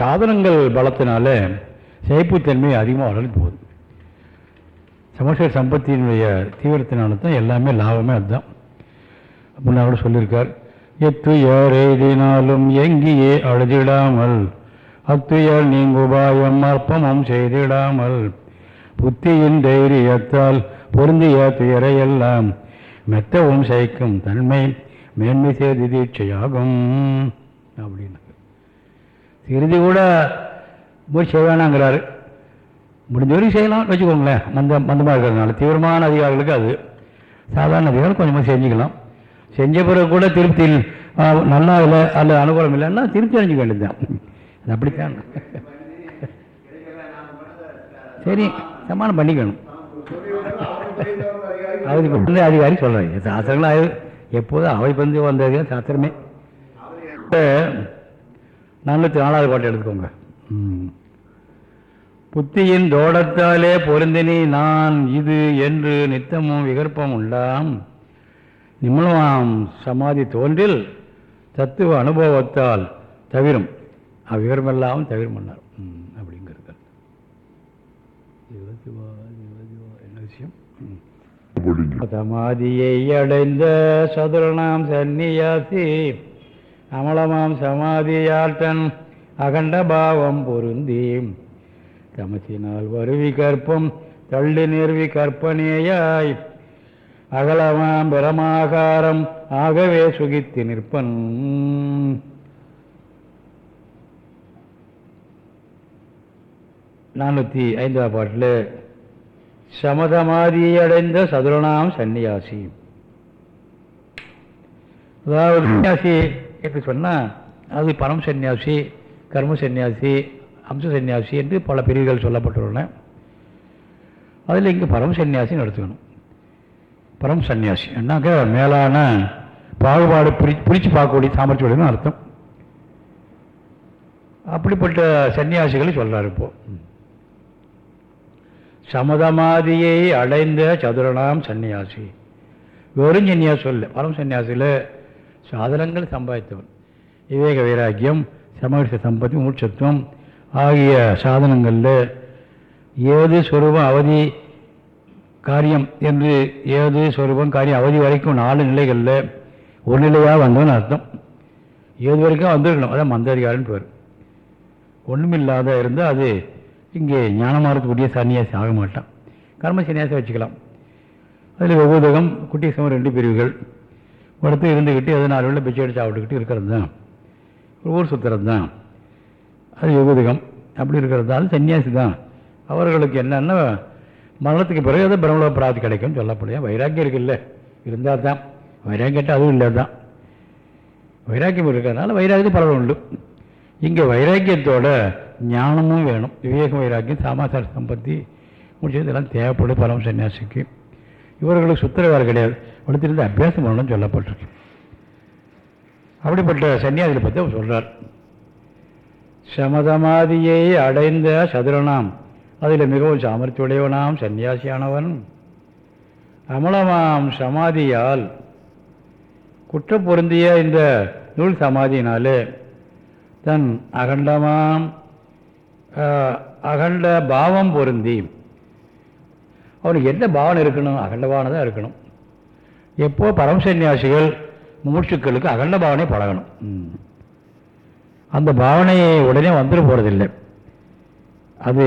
சாதனங்கள் பலத்தினால செயப்புத்தன்மை அதிகமாக வளர்ந்து போகுது. சமஸ்கர சம்பத்தியினுடைய தீவிரத்தினால தான் எல்லாமே லாபமே அதுதான். அப்படின்னு கூட சொல்லியிருக்கார். எத்துயர் எழுதினாலும் எங்கேயே அழுதிடாமல் அத்துயர் நீங்குபாயம் அற்பமும் செய்திடாமல் புத்தியின் தைரியத்தால் பொருந்திய துயரையெல்லாம் மெத்தவும் சைக்கும் தன்மை மேன்மை செய்தி தீட்சையாகும். அப்படின்னு. சிறிது கூட முயற்சி செய்ய வேணாங்கிறாரு முடிஞ்ச வரைக்கும் செய்யலாம். வச்சுக்கோங்களேன். மந்த மந்தமாக இருக்கிறதுனால. தீவிரமான அதிகாரிகளுக்கு அது. சாதாரண அதிகாரம் கொஞ்சமாக செஞ்சுக்கலாம். செஞ்ச பிறகு கூட திருப்தி நல்லா இல்லை அல்ல அனுகூலம் இல்லைன்னா திருப்தி வேண்டியது வேண்டியதுதான். அது அப்படித்தான். சரி சமாளம் பண்ணிக்கணும். அதுக்கு வந்து அதிகாரி சொல்கிறேன் சாஸ்திரங்களும் எப்போதும் அவை பந்து வந்தது சாஸ்திரமே. நானூற்றி நாலாவது பாட்டு எடுத்துக்கோங்க. புத்தியின் தோடத்தாலே பொருந்தினி நான் இது என்று நித்தமும் விகற்பம் உண்டாம். நிம்மலமாம் சமாதி தோன்றில் தத்துவ அனுபவத்தால் தவிரும். அவ்விவரமெல்லாம் தவிரும் பண்ணார் அப்படிங்கிறது. என்ன விஷயம். சமாதியை அடைந்த சதுரனாம் சந்நியாசி அமலமாம் சமாதியாட்டன் அகண்ட பாவம் பொருந்தி தமசினால் வருவி கற்பம் தள்ளி நிறுவி கற்பனேயாய். அகலமாம் பிரமாகாரம் ஆகவே சுகித்து நிற்பன். நானூற்றி ஐந்தாவது பாட்டில் சமதமாதியடைந்த சதுரனாம் சந்நியாசி. அதாவது சன்னியாசி எப்படி சொன்னால் அது பரம் சந்நியாசி கர்ம சன்னியாசி அம்ச சந்நியாசி என்று பல பிரிவுகள் சொல்லப்பட்டுள்ளன. அதில் இங்கே பரம் சந்நியாசின்னு எடுத்துக்கணும். பரம் சந்நியாசி. என்னாக்க மேலான பாகுபாடு பிரி பிரித்து பார்க்கக்கூடிய சாமர்த்தியம் அர்த்தம். அப்படிப்பட்ட சன்னியாசிகளை சொல்கிறார் இப்போ. சமதமாதியை அடைந்த சதுரனாம் சன்னியாசி வெறும் சன்னியாசி சொல்ல பரம் சன்னியாசியில் சாதனங்கள் சம்பாதித்தவன். விவேக வைராக்கியம் சமகிருஷ சம்பத்தி மூச்சத்துவம் ஆகிய சாதனங்களில் ஏது சொரூபம் அவதி காரியம் என்று ஏது சொரூபம் காரியம் அவதி வரைக்கும் நாலு நிலைகளில் ஒரு நிலையாக வந்தவன் அர்த்தம். ஏது வரைக்கும் வந்திருக்கணும். அதான் மந்தாதிகாரன்னு பேர். ஒன்றுமில்லாத இருந்தால் அது இங்கே ஞானமாரத்துக்குரிய சன்னியாசி ஆக மாட்டான் கர்ம சன்னியாசி வச்சுக்கலாம். அதில் ஒவ்வொருதகம் குட்டி சமம் ரெண்டு பிரிவுகள். படுத்து இருந்துக்கிட்டு எது நாலு பிச்சை எடுத்து சாப்பிட்டுக்கிட்டு இருக்கிறது தான் ஊர் சுற்றுறது தான் அது யுகுதகம். அப்படி இருக்கிறதால சன்னியாசி தான் அவர்களுக்கு என்னென்னா மரணத்துக்கு பிறகு அது பிரம்மலோக பிராப்தி கிடைக்கும்னு சொல்லப்படையா வைராக்கியம் இருக்குல்ல. இருந்தால் தான் வைராக்கியட்ட அதுவும் இல்லை தான் வைராக்கியம் இருக்கிறதுனால வைராக்கியம் பலரும் உண்டு. இங்கே வைராக்கியத்தோட ஞானமும் வேணும். விவேகம் வைராக்கியம் சாமாசார சம்பத்தி முடிச்சது இதெல்லாம் தேவைப்படும் பரம சன்னியாசிக்கு. இவர்களுக்கு சுத்திர கிடையாது. அடுத்திருந்து அபியாசம் பண்ணணும்னு சொல்லப்பட்டிருக்கு. அப்படிப்பட்ட சன்னியாசிகளை பற்றி அவர் சொல்கிறார் சமதமாதியை அடைந்த சதுரனாம் அதில் மிகவும் சாமர்த்தியுடையவனாம் சன்னியாசியானவன். அமலமாம் சமாதியால் குற்றம் பொருந்திய இந்த நூல் சமாதியினாலே தன் அகண்டமாம் ஆஹ், அகண்ட பாவம் பொருந்தி அவனுக்கு என்ன பாவனை இருக்கணும்? அகண்ட தான் இருக்கணும். எப்போ பரமசன்னியாசிகள் மூச்சுக்களுக்கு அகண்ட பாவனை பழகணும். அந்த பாவனையை உடனே வந்துட போகிறதில்லை அது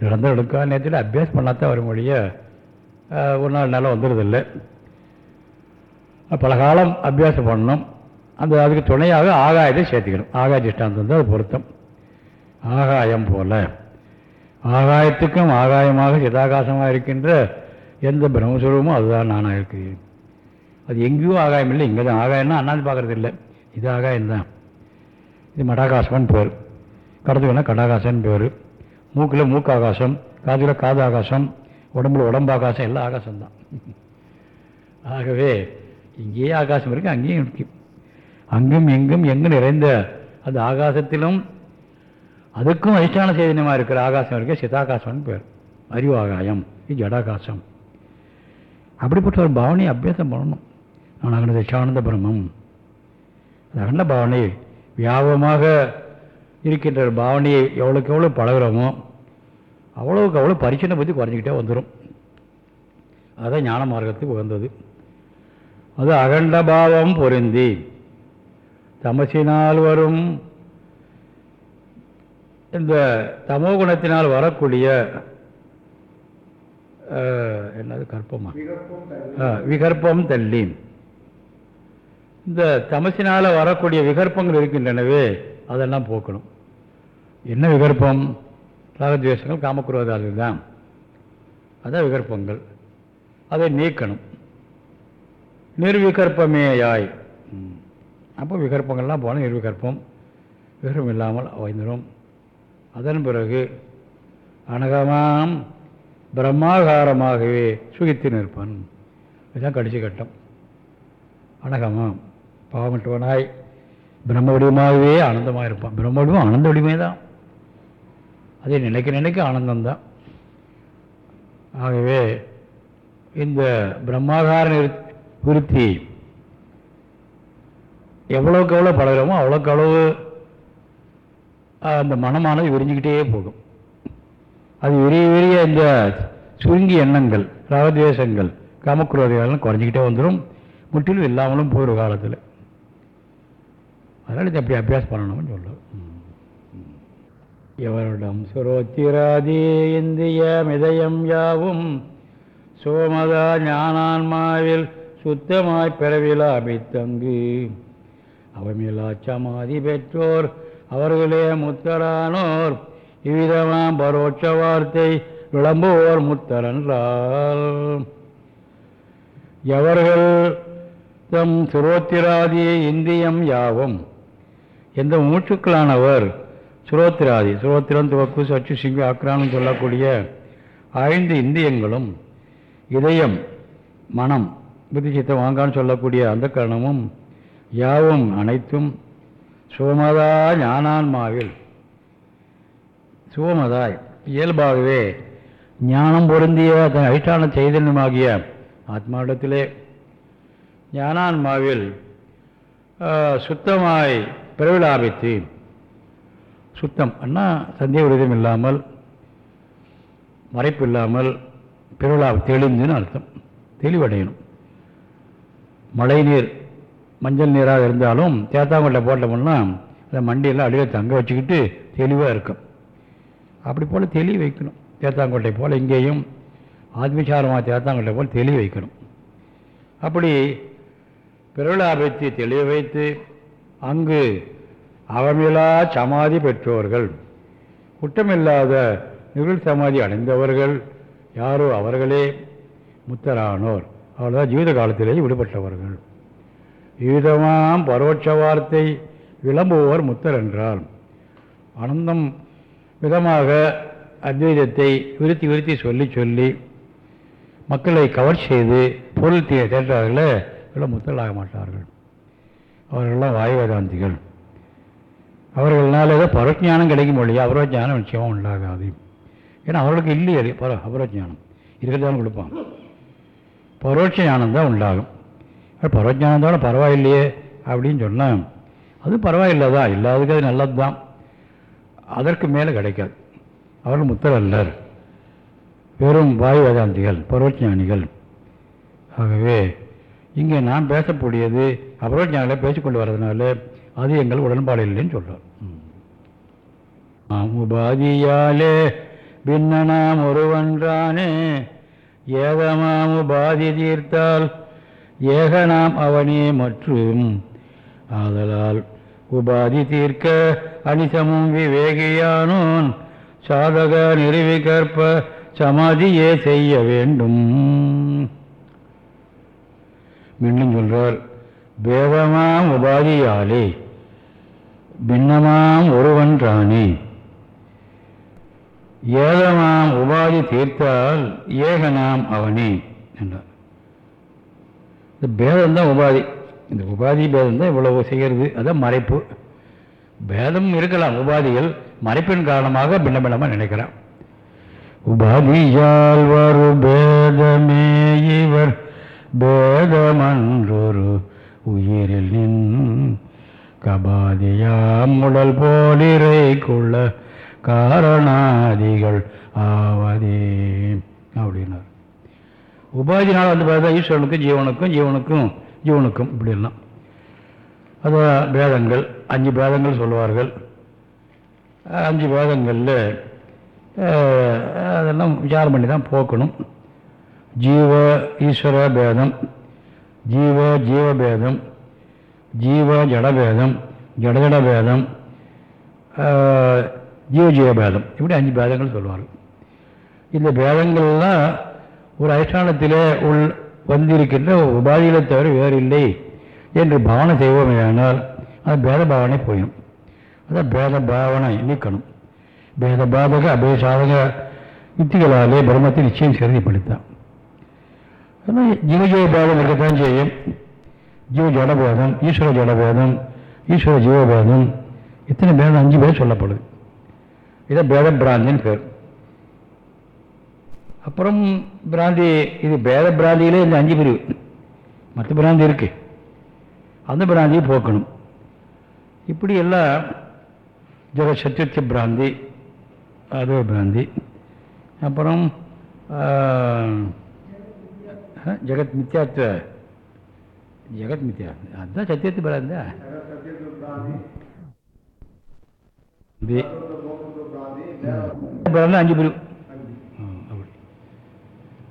நிரந்தர எடுக்கா நேரத்தில் அபியாசம் பண்ணாதான் வரும் மொழிய ஒரு நாள் நல்லா வந்துடுறதில்லை. பல காலம் அபியாசம் பண்ணணும். அந்த அதுக்கு துணையாக ஆகாயத்தை சேர்த்துக்கணும். ஆகாய திஷ்டாந்தம் தான் அது பொருத்தம். ஆகாயம் போல. ஆகாயத்துக்கும் ஆகாயமாக சிதாகாசமாக இருக்கின்ற எந்த பிரம்மஸ்வரூபமும் அதுதான் நானாக இருக்கிறேன் அது எங்கேயும் ஆகாயம் இல்லை. இங்கே தான் ஆகாயம்னா அண்ணாந்து பார்க்கறது இல்லை. இது ஆகாயம் தான். இது மடாகாசம்னு பேர். கடத்துக்கனா கடாகாசம்னு பேர். மூக்கில் மூக்கு ஆகாசம் காதில் காது ஆகாசம் உடம்புல உடம்பு ஆகாசம் எல்லாம் ஆகாசம்தான் ஆகவே இங்கேயே ஆகாசம் இருக்குது அங்கேயும் இருக்கு. அங்கும் எங்கும் எங்கும் நிறைந்த அந்த ஆகாசத்திலும் அதுக்கும் அதிஷ்டான சேதனமாக இருக்கிற ஆகாசம் இருக்குது சிதாகாசம்னு பேர். அறிவு ஆகாயம் இது ஜடாகாசம். அப்படிப்பட்ட ஒரு பாவனையை அபியாசம் பண்ணணும். நான் அகண்ட திசானந்த பிரம்மம். அது அகண்ட பாவனை வியாபகமாக இருக்கின்ற பாவனையை எவ்வளோக்கு எவ்வளோ பழகிறோமோ அவ்வளோக்கு அவ்வளோ பரிச்சனை பற்றி குறைஞ்சிக்கிட்டே வந்துடும் அதுதான் ஞான மார்க்கத்துக்கு உகந்தது. அது அகண்ட பாவம் பொருந்தி தமசினால் வரும். இந்த தமோ குணத்தினால் வரக்கூடிய என்னது கற்பமா? விகற்பம் தள்ளி. இந்த தமசினால் வரக்கூடிய விகற்பங்கள் இருக்கின்றனவே அதெல்லாம் போக்கணும். என்ன விகற்பம்? ராகத்வேஷங்கள் காமக்குரோதாதிகள் தான். அதான் விகற்பங்கள். அதை நீக்கணும். நிர்விகற்பமே யாய் அப்போ விகற்பங்கள்லாம் போனால் நிர்விகற்பம். விகரம் இல்லாமல் அமைந்துடும் அதன் பிறகு அனகமாம் பிரம்மாகாரமாகவே சுகித்து நிற்பான். இதுதான் கடைசி கட்டம். அனகமாம். பாவமற்றவனாய் பிரம்ம வடிவமாகவே ஆனந்தமாக இருப்பான் பிரம்ம வடிவம் ஆனந்த வடிவமே தான் அதை நினைக்க நினைக்க ஆனந்தம்தான். ஆகவே இந்த பிரம்மாகார விருத்தி எவ்வளோக்கு எவ்வளோ பழகிறோமோ அவ்வளோக்கு அளவு அந்த மனமானது விரிஞ்சிக்கிட்டே போகும். அது விரிய விரிய இந்த சுருங்கி எண்ணங்கள் ராகத்வேஷங்கள் காமக்குரோதிகள்லாம் குறைஞ்சிக்கிட்டே வந்துடும் முற்றிலும் இல்லாமலும் போயிடும் காலத்தில். அதனால் இதை அப்படி அபியாஸ் பண்ணணும்னு சொல்லுவோம் எவரிடம் சுரோத்திராதி இந்திய மிதயம் யாவும் சோமதா ஞானான்மாவில் சுத்தமாய் பிறவிலா அமைத்தங்கு அவமிலா சமாதி பெற்றோர் அவர்களே முத்தரானோர். இவ்விதமாம் பரோட்ச வார்த்தை விளம்புவோர் முத்தரன்றால். எவர்கள் தம் சுரோத்திராதி இந்தியம் யாவும் எந்த மூச்சுக்களானவர் சுரோத்திராதி சுரோத்திரம் துவக்கு சச்சு சிங்கு ஆக்ரானம் சொல்லக்கூடிய ஐந்து இந்தியங்களும் இதயம் மனம் புத்தி சித்தம் வாங்கான்னு சொல்லக்கூடிய அந்த கரணமும் யாவும் அனைத்தும் சுகமதா ஞானான்மாவில். சுகமதாய் இயல்பாகவே ஞானம் பொருந்திய தன் அதிஷ்டான சைதன்யமாகிய ஆத்மாவிடத்திலே ஞானான்மாவில் சுத்தமாய் பிறவிலாபித்து சுத்தம் அண்ணா சந்தேக விரதம் இல்லாமல் மறைப்பு இல்லாமல் பிறவிழா தெளிந்துன்னு அர்த்தம். தெளிவடையணும். மழை நீர் மஞ்சள் நீராக இருந்தாலும் தேத்தாங்கொட்டை போட்டோம்னா அந்த மண்டியெல்லாம் அடியில் தங்க வச்சுக்கிட்டு தெளிவாக இருக்கும். அப்படி போல் தெளி வைக்கணும். தேத்தாங்கொட்டை போல் இங்கேயும் ஆத்மிசாரமாக தேத்தாங்கொட்டை போல் தெளி வைக்கணும். அப்படி பிறவிழாபத்தை தெளிய வைத்து அங்கு அவமிலா சமாதி பெற்றோர்கள். குற்றமில்லாத நிகழ் சமாதி அடைந்தவர்கள் யாரோ அவர்களே. முத்தரானோர். அவர்களால் ஜீவித காலத்திலேயே விடுபட்டவர்கள். ஈதமாம் பரோட்ச வார்த்தை விளம்புவோர் முத்தர் என்றால் அனந்தம் விதமாக அத்வைதத்தை விருத்தி விருத்தி சொல்லி சொல்லி மக்களை கவர் செய்து பொருள் தேற்றார்களே இவர்கள் முத்தலாக மாட்டார்கள். அவர்கள்லாம் வாயுவேதாந்திகள் அவர்களால் ஏதோ பரவஞானம் கிடைக்கும் மொழியா அபரோஜானம் நிச்சயமாக உண்டாகாது. ஏன்னா அவர்களுக்கு இல்லையே அது பர அபரோஜானம் இருக்கிறதாலும் கொடுப்பான் பரோட்ச ஞானம் தான் உண்டாகும். பரவஞானம் தான் பரவாயில்லையே அப்படின்னு சொன்னால் அது பரவாயில்லதா? இல்லாததுக்கு அது நல்லது தான் அதற்கு மேலே கிடைக்காது. அவர்கள் முத்தர் அல்லர் வெறும் வாயு வேதாந்திகள் பரவஞானிகள் ஆகவே இங்கே நான் பேசக்கூடியது அபரோஜானிகளை பேசிக்கொண்டு வர்றதுனால அது எங்கள் உடன்பாடு இல்லைன்னு சொல்கிறோம் ஆம் உபாதியாலே பின்னனாம் ஒருவன்றானே ஏகமாம் உபாதி தீர்த்தால் ஏகனாம் அவனே மற்றும் ஆதலால் உபாதி தீர்க்க அனிசமும் விவேகியானோன் சாதக நிறுவிகற்ப சமாதியே செய்ய வேண்டும். மீண்டும் சொல்றார் பேதமாம் உபாதியாலே பின்னமாம் ஒருவன்றானே. ஏதமாம் உபாதி தீர்த்தால் ஏகனாம் அவனே என்றார். இந்த பேதம்தான் உபாதி. இந்த உபாதி பேதம் தான் இவ்வளவு செய்கிறது. அதான் மறைப்பு. பேதம் இருக்கலாம் உபாதிகள் மறைப்பின் காரணமாக பின்ன பின்னமாக நினைக்கிறான். உபாதியால் வரும் பேதமே இவர். பேதமன்றொரு உயிரில் நின் கபாதியாம் உடல் போலிரைக்குள்ள காரணாதிகள் ஆவதே. அப்படின்னார். உபாதினால் வந்து பார்த்தா ஈஸ்வரனுக்கும் ஜீவனுக்கும் ஜீவனுக்கும் ஜீவனுக்கும் இப்படிலாம் அது பேதங்கள் அஞ்சு பேதங்கள் சொல்லுவார்கள். அஞ்சு பேதங்களில் அதெல்லாம் விசாரம் பண்ணி தான் போக்கணும். ஜீவ ஈஸ்வர பேதம் ஜீவ ஜீவபேதம் ஜீவ ஜடபேதம் ஜடஜடபேதம் ஜீவ ஜீவபேதம். இப்படி அஞ்சு பேதங்கள் சொல்லுவார்கள் இந்த பேதங்கள்லாம் ஒரு அதிஷ்டானத்திலே உள் வந்திருக்கின்ற உபாதிகளை தவிர வேறு இல்லை என்று பாவனை செய்வோமேயானால் அது பேத பாவனை போயிடும் அதான் பேத பாவனை நீக்கணும் பேத பாதக அபேசாதக யுத்திகளாலே பிரம்மத்தை நிச்சயம் செருதிப்படுத்தான் ஆனால் ஜீவஜீவ இருக்கத்தான் செய்யும் ஜீவ ஜடபேதம் ஈஸ்வர ஜடபேதம் ஈஸ்வர ஜீவபேதம் இத்தனை பேதம் அஞ்சு பேர் சொல்லப்படுது இதை பேத பிராந்தின்னு பேர் அப்புறம் பிராந்தி இது பேத பிராந்தியிலே இந்த அஞ்சு பிரிவு மற்ற பிராந்தி இருக்கு அந்த பிராந்தியை போக்கணும் இப்படி எல்லாம் ஜெக சத்தியத்திய பிராந்தி அது பிராந்தி அப்புறம் ஜெகத் மித்யாத்வ ஜெகத் மித்யா அதுதான் சத்தியத்து பிராந்தா பிராந்தி அஞ்சு பிரிவு அப்படி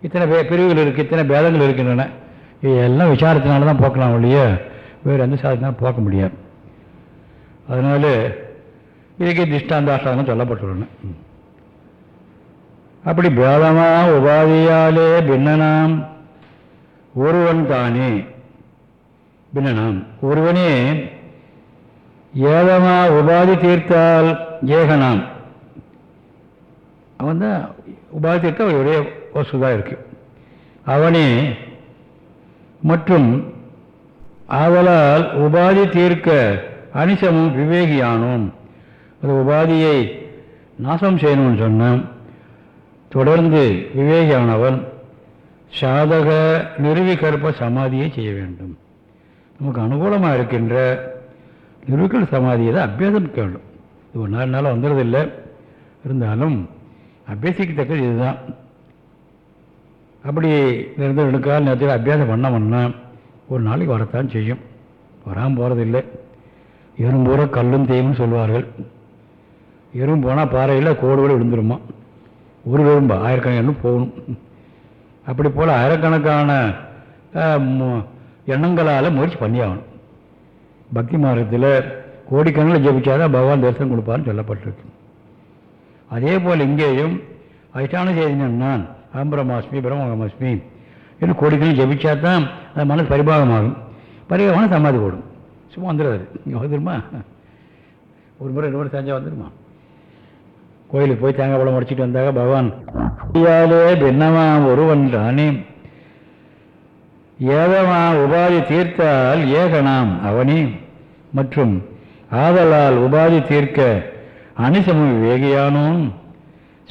இத்தனை பே பிரிவுகள் இருக்குது இத்தனை பேதங்கள் இருக்கின்றன எல்லாம் விசாரத்தினால தான் போக்கலாம் ஒழிய வேறு எந்த சாதத்தினாலும் போக்க முடியாது அதனால இதுக்கே திஷ்டாந்தாஷ்டானம் சொல்லப்பட்டுள்ளன அப்படி பேதமா உபாதியாலே பின்னனாம் ஒருவன் தானே. பின்னனாம் ஒருவனே ஏதமா உபாதி தீர்த்தால் ஏகனாம். அவன் தான் உபாதி தீர்த்தால் ஒரே வசுதான் இருக்கு. அவனே மற்றும் ஆதலால் உபாதி தீர்க்க அனிசமும் விவேகியானோம். அது உபாதியை நாசம் செய்யணும்னு சொன்னான் தொடர்ந்து விவேகியானவன் சாதக நிறுவிகற்ப சமாதியை செய்ய வேண்டும். நமக்கு அனுகூலமாக இருக்கின்ற நிறுவிக்கல் சமாதியை தான் அபியாசம் வேண்டும் இது ஒரு நாலு நாள் வந்துடுறதில்லை இருந்தாலும் அபியசிக்கத்தக்கது இதுதான். அப்படி இருந்து எடுக்கால் நேரத்தில் அபியாசம் பண்ண ஒரு நாளைக்கு வரத்தான் செய்யும். வராமல் போகிறதில்லை எறும்பூர கல்லும் தேய்னு சொல்லுவார்கள். எறும்பு போனால் பாறையில் கோடு கூட விழுந்துருமா? ஒரு எறும்பு ஆயிரக்கணக்கான போகணும். அப்படி போல் ஆயிரக்கணக்கான எண்ணங்களால் முயற்சி பண்ணியாகணும். பக்தி மார்க்கத்தில் கோடிக்கணக்கில் ஜெபிச்சாதான் பகவான் தரிசனம் கொடுப்பார்னு சொல்லப்பட்டிருக்கு. அதே போல் இங்கேயும் அதிஷ்டான செய்தி நான் அம்பரமாஸ்மி பிரம்மகமாஸ்மி என்று கோடிக்கணக்கில் ஜெபிச்சா தான் அது மனசு பரிபாகமாகும். பரிபாகமான சமாதி போடும். சும்மா வந்துடுறாரு இங்கே வந்துடுமா ஒரு முறை ரெண்டு முறை செஞ்சால் வந்துடுமா கோயிலுக்கு போய் தேங்காய் பழம் முடிச்சிட்டு வந்தாக பகவான். ஐயாலே பின்னமா ஒருவன் தானே. ஏதமா உபாதி தீர்த்தால் ஏகனாம் அவனே. மற்றும் ஆதலால் உபாதி தீர்க்க அனிசமும் விவேகியானோம்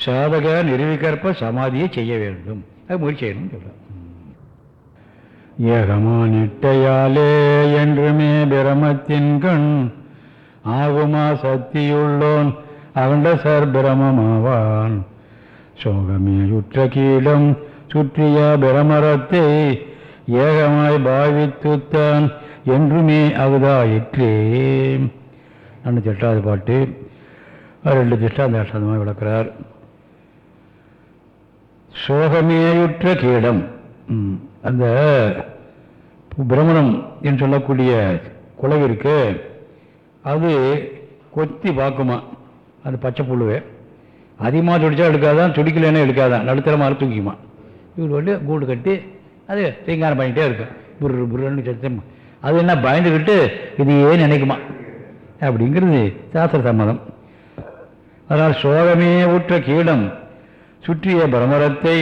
சாதக நிறுவிகற்ப சமாதியை செய்ய வேண்டும். அது முயற்சி செய்யணும் ஏகமா நிட்டையாலே என்றுமே பிரமத்தின் கண். ஆகுமா சக்தியுள்ளோன் அகண்ட சார் பிரமமாவான் சோகமேயுற்ற கீழம் சுற்றிய பிரமரத்தை ஏகமாய் பாவித்துத்தான் என்றுமே அவதாயிற்றே அண்ணூற்றி எட்டாவது பாட்டு. ரெண்டு திஷ்டாந்த அஷ்டாந்தமாக விளக்கிறார். சோகமேயுற்ற கீடம் அந்த பிரமணம் என்று சொல்லக்கூடிய குலவிற்கு அது கொத்தி பார்க்குமா? அந்த பச்சை புழுவை. அதிகமாக துடிச்சா எடுக்காதான் துடிக்கலைன்னா எடுக்காதான் நடுத்தரமாக தூக்கிக்குமா. இவர் வந்து கூடு கட்டி அது தீங்காரம் பண்ணிகிட்டே இருக்கும் புரு புருன்னு சத்தம் அது என்ன பயந்துக்கிட்டு இது ஏன் நினைக்குமா? அப்படிங்கிறது சாஸ்திர சம்மதம். அதனால் சோகமே உற்ற கீடம் சுற்றிய பிரமரத்தை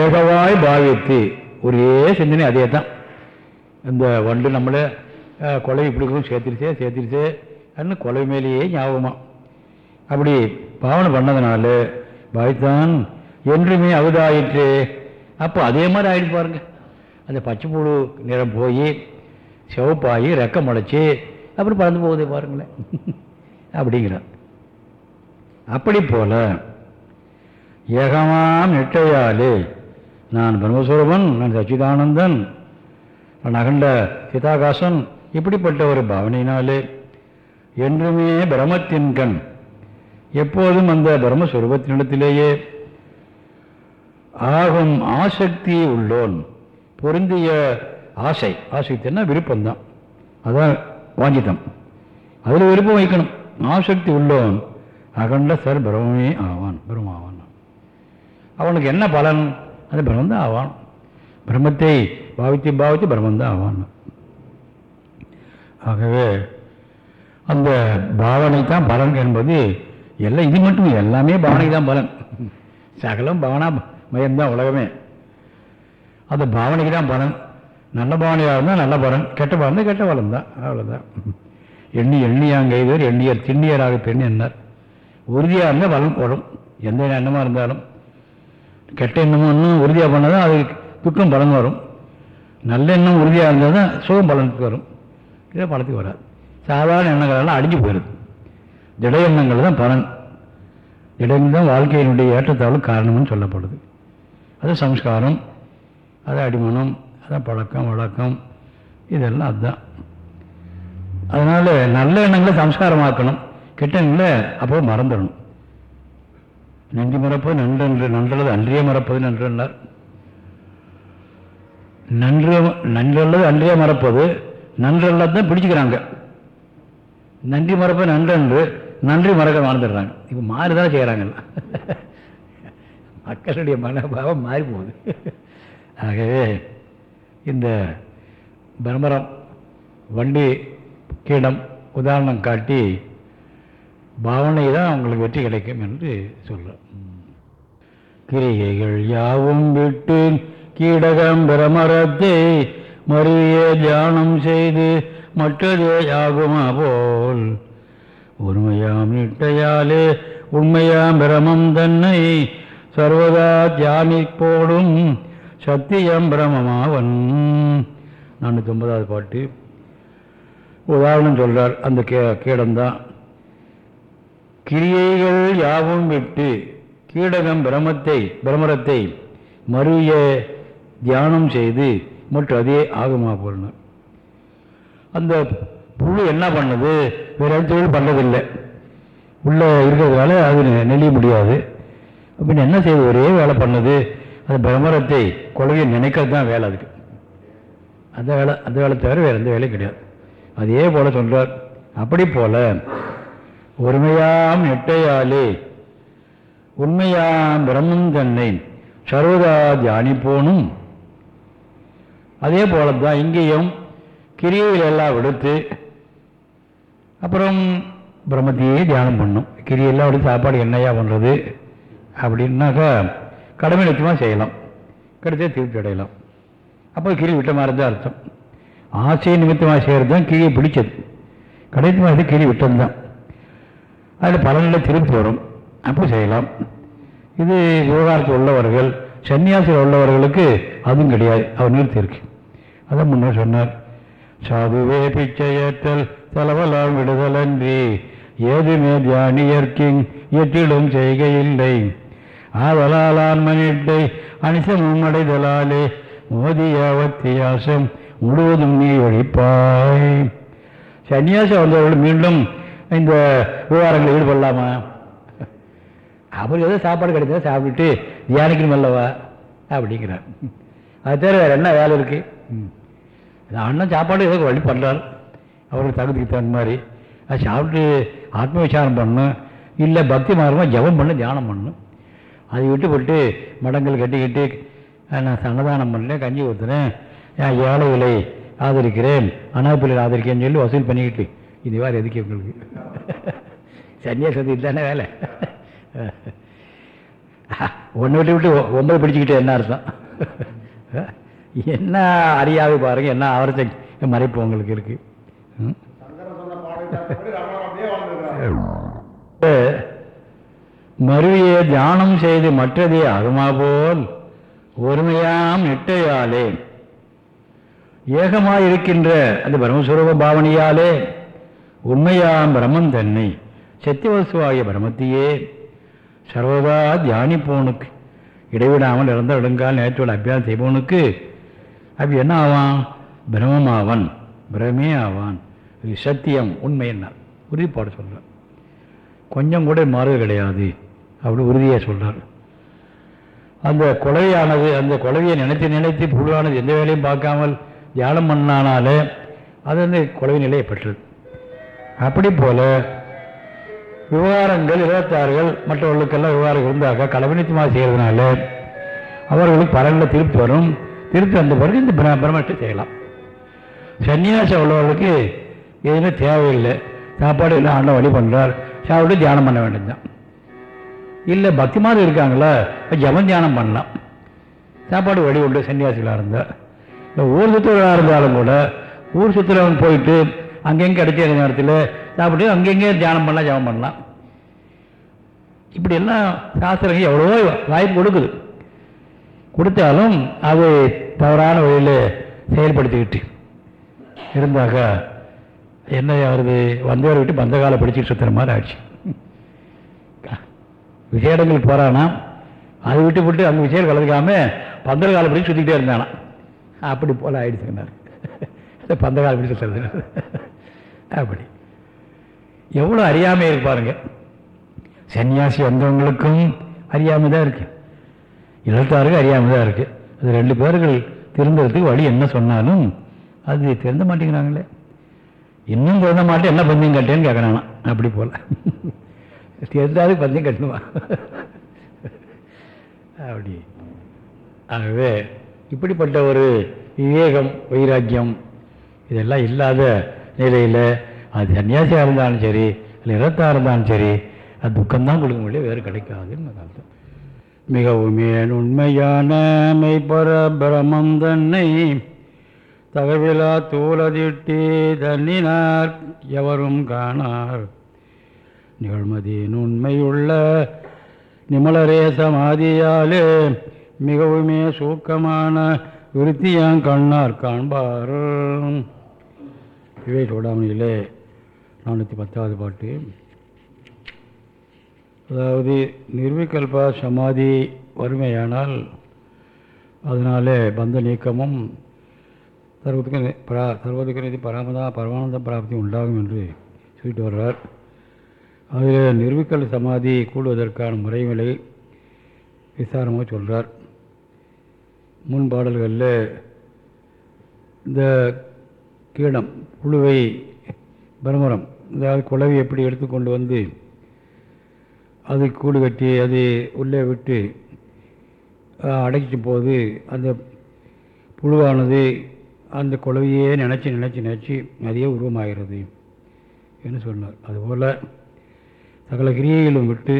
ஏகவாய் பாவித்து ஒரே சிந்தனை அதே தான் இந்த வண்டு நம்மளை கொலை இப்படி கூட சேர்த்திருச்சே சேர்த்திருச்சே அன்னு கொலை மேலேயே ஞாபகமாக அப்படி பாவனை பண்ணதுனால பாய்த்தான் என்றுமே அவுதாயிற்று அப்போ அதே மாதிரி ஆகிட்டு பாருங்க. அந்த பச்சை புழு நிறம் போய் சிவப்பாகி ரெக்கம் முளைச்சி அப்புறம் பறந்து போகுது பாருங்களேன். அப்படிங்கிறார். அப்படி போல ஏகமாம் நெட்டையாலே நான் பிரம்மஸ்வரூபன் நான் சச்சிதானந்தன் நான் அகண்ட சிதாகாசன் இப்படிப்பட்ட ஒரு பாவனையினாலே என்றுமே பிரமத்தின் கண் எப்போதும் அந்த பிரம்மஸ்வரூபத்தினிடத்திலேயே. ஆகும் ஆசக்தி உள்ளோன் பொருந்திய ஆசை. ஆசக்தின்னா விருப்பம்தான். அதான் வாஞ்சித்தம். அதில் விருப்பம் வைக்கணும். ஆசக்தி உள்ளோன் அகண்ட சர் பிரமே ஆவான் பிரம்மாவான். அவனுக்கு என்ன பலன்? அது பிரம்மந்தான் ஆவான். பிரம்மத்தை பாவித்து பாவித்து பிரம்மந்தான் ஆவான். ஆகவே அந்த பாவனை தான் பலன் என்பது எல்லாம் இது மட்டும் எல்லாமே பாவனை தான் பலன். சகலம் பாவனா மயம்தான் உலகமே. அந்த பாவனைக்கு தான் பலன். நல்ல பாவனையாக இருந்தால் நல்ல பலன். கெட்ட பலன் கெட்ட பலன் தான். அவ்வளோதான் எண்ணி எண்ணியாங்கைவர் எண்ணியர் திண்ணியராக பெண் என்னார் உறுதியாக இருந்தால் பலன் போடும். எந்த எண்ணமாக இருந்தாலும். கெட்ட எண்ணமும் இன்னும் உறுதியாக பண்ணால் தான் அது துக்கம் பலன் வரும். நல்ல எண்ணம் உறுதியாக இருந்தால் தான் சுகம் பலனுக்கு வரும். இதை பலத்துக்கு வராது. சாதாரண எண்ணங்களெல்லாம் அடிஞ்சு போயிடுது. திட எண்ணங்கள் தான் பலன். திடங்கள் தான் வாழ்க்கையினுடைய ஏற்றத்தாழ்வு காரணம்னு சொல்லப்படுது. அது சம்ஸ்காரம் அது அடிமனம் அதான் பழக்கம் வழக்கம் இதெல்லாம் அதுதான். அதனால் நல்ல எண்ணங்களை சம்ஸ்காரமாக்கணும். கெட்ட எண்ணங்களை அப்போ மறந்துடணும். நன்றி மறப்பது நன்றன்று நன்றல்லது அன்றிய மறப்பது நன்றன்னார் நன்று நன்றல்லது அன்றிய மறப்பது நன்றல்லது தான் பிடிச்சிக்கிறாங்க. நன்றி மறப்பது நன்றன்று நன்றி மறக்க வாழ்ந்துடுறாங்க. இப்போ மாறி தான் செய்கிறாங்கல்ல மக்களுடைய மனோபாவம் மாறி போகுது. ஆகவே இந்த பிரமரம் வண்டி கீடம் உதாரணம் காட்டி பாவனை தான் அவங்களுக்கு வெற்றி கிடைக்கும் என்று சொல்கிறோம் கிரிகைகள் யாவும் விட்டு கீடகம் பிரமரத்தை மறுவிய தியானம் செய்து மற்றதே ஆகுமா போல் ஒருமையாம் நிட்டையாலே உண்மையாம் பிரமம் தன்னை சர்வதா தியானிப்போடும் சத்தியம் பிரமமாவன். நானூற்றி ஒன்பதாவது பாட்டு. உதாரணம் சொல்கிறார் அந்த கே கீடம்தான் கிரியைகள் யாவும் விட்டு கீடகம் பிரமத்தை பிரமரத்தை மறுவிய தியானம் செய்து மற்றும் அதே ஆகமாக போனார் அந்த புழு என்ன பண்ணுது? வேற எந்த தொழில் பண்ணதில்லை. உள்ளே இருக்கிறதுனால அது நெளிய முடியாது. அப்படின்னு என்ன செய்யுது ஒரே வேலை பண்ணுது. அது பிரமரத்தை கொலையை நினைக்கிறது தான் வேலை அதுக்கு. அந்த வேலை அந்த வேலை தவிர வேறு எந்த வேலையும் கிடையாது. அதே போல் சொல்கிறார் அப்படி போல ஒருமையாம் நெட்டையாலே உண்மையாம் பிரம்மன் தன்னை சர்வதா தியானிப்போனும் அதே போல தான் இங்கேயும் கிரியைகள் எல்லாம் விடுத்து அப்புறம் பிரம்மத்தையே தியானம் பண்ணும். கிரியெல்லாம் அப்படி சாப்பாடு என்னையா பண்ணுறது அப்படின்னாக்கா கடமை நிச்சயமாக செய்யலாம். கிடைச்சா திருப்தி அடையலாம். அப்போ கிரி விட்ட மாதிரி தான் அர்த்தம். ஆசை நிமித்தமாக செய்கிறது தான் கிரியை பிடிச்சது. கடைசி மாதிரி கிரி விட்டது தான். அதில் பலனில் திருப்பி வரும். அப்போ செய்யலாம். இது விவகாரத்தில் உள்ளவர்கள் சன்னியாசியில் உள்ளவர்களுக்கு அதுவும் கிடையாது. அவர் நிறுத்தி இருக்கு அதான் முன்னே சொன்னார். சாதுவே பிச்சையற்றல் தலவலாம் விடுதலன்றி. ஏதுமே தியானியர்க்கிங் எட்டிலும் செய்கையில்லை. ஆதலாலான் மனிட்டை அனிசமும் அடைதலாலே மோதிய வத்தியாசம் முழுவதும் நீ ஒழிப்பாய். சன்னியாசம் வந்தவர்கள் மீண்டும் இந்த விவகாரங்களில் ஈடுபடலாமா? அவர் ஏதோ சாப்பாடு கிடைச்சா சாப்பிட்டுட்டு தியானிக்கணும் அல்லவா அப்படிங்கிறார். அது தவிர வேறு என்ன வேலை இருக்குது அண்ணன் சாப்பாடு ஏதோ வழி பண்ணுறார் அவருக்கு தகுதிக்கு தகுந்த மாதிரி. அது சாப்பிட்டு ஆத்ம விசாரம் பண்ணணும். இல்லை பக்தி மார்க்கமாக ஜபம் பண்ணு தியானம் பண்ணணும். அதை விட்டு போட்டு மடங்கள் கட்டிக்கிட்டு நான் சன்னதானம் பண்ணேன் கஞ்சி ஊற்றுறேன் நான் ஏழைகளை ஆதரிக்கிறேன் அனாப்பிள்ளை ஆதரிக்கிறேன்னு சொல்லி வசூல் பண்ணிக்கிட்டு. இது வேறு எதுக்கு உங்களுக்கு சன்னியாசத்து இதுதானே வேலை. ஒன்று விட்டு விட்டு ஒன்பது பிடிச்சிக்கிட்டு என்ன அர்த்தம்? என்ன அறியாவை பாருங்க என்ன அவரத்தை மறைப்பு உங்களுக்கு இருக்கு. ம்? மறுவிய தியானம் செய்து மற்றதே அகமா போல் ஒருமையாம் நெட்டையாலே. ஏகமாக இருக்கின்ற அந்த பிரம்மஸ்வரூப பாவனையாலே உண்மையாம் பிரம்மன் தன்னை சத்தியவசுவாகிய பிரமத்தையே. சர்வதா தியானிப்போனுக்கு இடைவிடாமல் இறந்த இடங்கால் நேற்றோட அபியாசம் செய்பவனுக்கு அப்படி என்ன ஆவான்? பிரமமாவன் பிரமே ஆவான். இது சத்தியம் உண்மை என்ன? உறுதிப்பாடு சொல்கிறார் கொஞ்சம் கூட மாறுது கிடையாது. அப்படி உறுதியாக சொல்கிறார் அந்த குழவையானது அந்த குழவையை நினைத்து நினைத்து புழுவானது எந்த வேலையும் பார்க்காமல் தியானம் பண்ணானாலே அது வந்து குழவை நிலையை பெற்றது. அப்படி போல விவகாரங்கள் இருபத்தாறுகள் மற்றவர்களுக்கெல்லாம் விவகாரம் இருந்தாக்க கலவனித்தமாக செய்கிறதுனால அவர்களுக்கு பலன்களை திருப்பி வரும். திருத்த வந்த பிறகு இந்த பிர செய்யலாம். சன்னியாசம் உள்ளவர்களுக்கு எதுவுமே தேவையில்லை. சாப்பாடு எல்லாம் ஆண்டை வழி பண்ணுறார் சாப்பிட்டு தியானம் பண்ண வேண்டியதுதான். இல்லை பக்தி மாதிரி இருக்காங்களா ஜபம் தியானம் பண்ணலாம். சாப்பாடு வழி உண்டு சன்னியாசிகளாக இருந்தால் இல்லை ஊர் சுற்றுலாக இருந்தாலும் கூட ஊர் சுற்றுலவன் போயிட்டு அங்கங்கே கிடைச்ச நேரத்தில் சாப்பிட்டு அங்கங்கே தியானம் பண்ணலாம் ஜபம் பண்ணலாம். இப்படி எல்லாம் சாஸ்திரங்கள் எவ்வளவோ வாய்ப்பு கொடுக்குது. கொடுத்தாலும் அது தவறான வழியில் செயல்படுத்திக்கிட்டு இருந்தாக்கா என்ன வருது வந்தவரை விட்டு பந்த காலை பிடிச்சிட்டு சுற்றுற மாதிரி ஆச்சு விசேடங்கள் போகிறானா அதை விட்டு விட்டு அங்கே விசேடம் கலந்துக்காம பந்தல் காலை பிடிச்சி சுற்றிக்கிட்டே இருந்தானா. அப்படி போல் ஆயிடுச்சுங்கன்னாரு பந்த காலை பிடிச்சி சுற்றுறது அப்படி. எவ்வளோ அறியாமை இருப்பாருங்க சன்னியாசி வந்தவங்களுக்கும் அறியாமை தான் இருக்குது இருபத்தாறுக்கு அறியாமல் தான் இருக்கு. அது ரெண்டு பேர்கள் திருந்ததுக்கு வழி என்ன சொன்னாலும் அது திறந்த மாட்டேங்கிறாங்களே. இன்னும் திறந்த மாட்டேன் என்ன பந்தயம் கட்டேன்னு கேட்குறானா அப்படி போல். தெரிந்தாது பந்தயம் கட்டணுமா? அப்படி. ஆகவே இப்படிப்பட்ட ஒரு விவேகம் வைராக்கியம் இதெல்லாம் இல்லாத நிலையில் அது சன்னியாசியாக இருந்தாலும் சரி இல்லை இறத்தாக இருந்தாலும் சரி அது துக்கம்தான் கொடுக்க முடியும் வேறு கிடைக்காதுன்னு அர்த்தம். மிகவுமே உண்மையான மெய்பர பிரமம் தன்னை தகவிலா தூளதிட்டி தன்னினார் எவரும் காணார். நிகழ்மதியின் உண்மையுள்ள நிமலரே சமாதியாலே மிகவுமே சூக்கமான விருத்தியாங் கண்ணார் காண்பார். இவை சூடாமணியிலே நானூற்றி பத்தாவது பாட்டு. அதாவது நிர்விகல்ப சமாதி வறுமையானால் அதனாலே பந்த நீக்கமும் சர்வத்துக்கு பரா சர்வதுக்கு நிதி பரமதா பரமானந்த பிராப்தி உண்டாகும் என்று சொல்லிட்டு வர்றார். அதில் நிர்விக்கல் சமாதி கூடுவதற்கான முறைகளை விசாரமாக சொல்கிறார் முன் பாடல்களில் இந்த கீடம் புழுவை பிரமரம் அதாவது குழவி எப்படி எடுத்துக்கொண்டு வந்து அது கூடு கட்டி அது உள்ளே விட்டு அடைக்கும் போது அந்த புழுவானது அந்த குழவையே நினச்சி நினச்சி நினச்சி அதையே உருவமாகிறது என்று சொன்னார். அதுபோல் சகல கிரியைகளும் விட்டு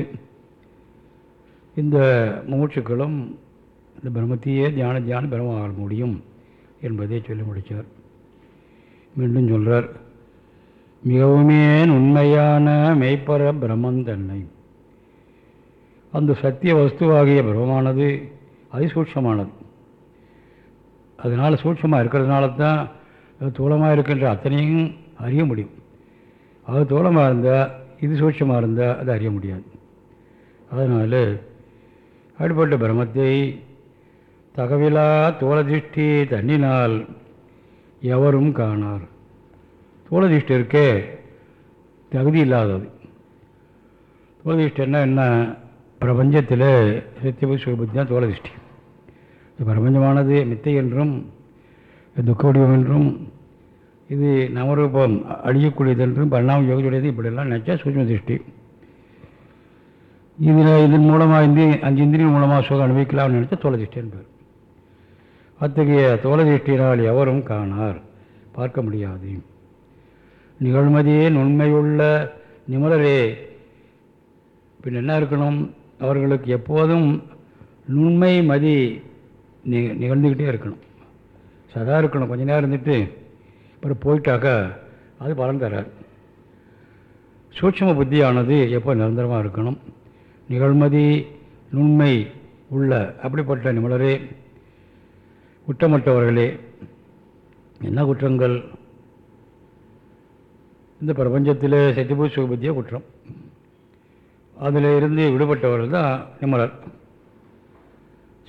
இந்த மூச்சுக்களும் இந்த பிரம்மத்தையே தியான தியான பிரமமாக முடியும் என்பதை சொல்லி முடித்தார் மீண்டும் சொல்கிறார் மிகவுமே உண்மையான மெய்ப்பர பிரம்மன் தன்னை அந்த சத்திய வஸ்துவாகிய பிரம்மமானது அதிசூட்சமானது. அதனால் சூட்சமாக இருக்கிறதுனால தான் தூளமாக இருக்கின்ற அத்தனையும் அறிய முடியும். அது தூளமாக இருந்தால் இது சூட்சமாக இருந்தால் அது அறிய முடியாது. அதனால் அப்படிப்பட்ட பிரம்மத்தை தகவிலா தோளதிஷ்டி தண்ணினால் எவரும் காணார். தோளதிஷ்டி இருக்கே தகுதி இல்லாதது. தோளதிஷ்டின்னா என்ன? பிரபஞ்சத்தில் சத்தியபுத்தி சுகபுத்தி தான் தோளதிஷ்டி பிரபஞ்சமானது மித்தை என்றும் துக்க வடிவம் என்றும் இது நவரூபம் அழியக்கூடியது என்றும் பரிணாம யோகியுடையது இப்படியெல்லாம் நினச்சா சூட்சம திருஷ்டி. இதில் இதன் மூலமாக இந்தி அஞ்சு இந்திரியின் மூலமாக சுகம் அனுபவிக்கலாம்னு நினச்சா தோளதிஷ்டி என்பார் அத்தகைய தோளதிஷ்டியினால் எவரும் காணார் பார்க்க முடியாது. நிகழ்மதியே நுண்மையுள்ள நிமலரே பின் என்ன இருக்கணும்? அவர்களுக்கு எப்போதும் நுண்மை மதி நிக நிகழ்ந்துக்கிட்டே இருக்கணும். சதா இருக்கணும். கொஞ்ச நேரம் இருந்துட்டு அப்புறம் போயிட்டாக்கா அது பலன் தராது. சூட்சம புத்தியானது எப்போ நிரந்தரமாக இருக்கணும்? நிகழ்மதி நுண்மை உள்ள அப்படிப்பட்ட நிமிடரே குற்றமற்றவர்களே என்ன குற்றங்கள்? இந்த பிரபஞ்சத்தில் சத்தியபூ சுகபத்தியாக குற்றம். அதில் இருந்து விடுபட்டவர்கள் தான் நிமலர்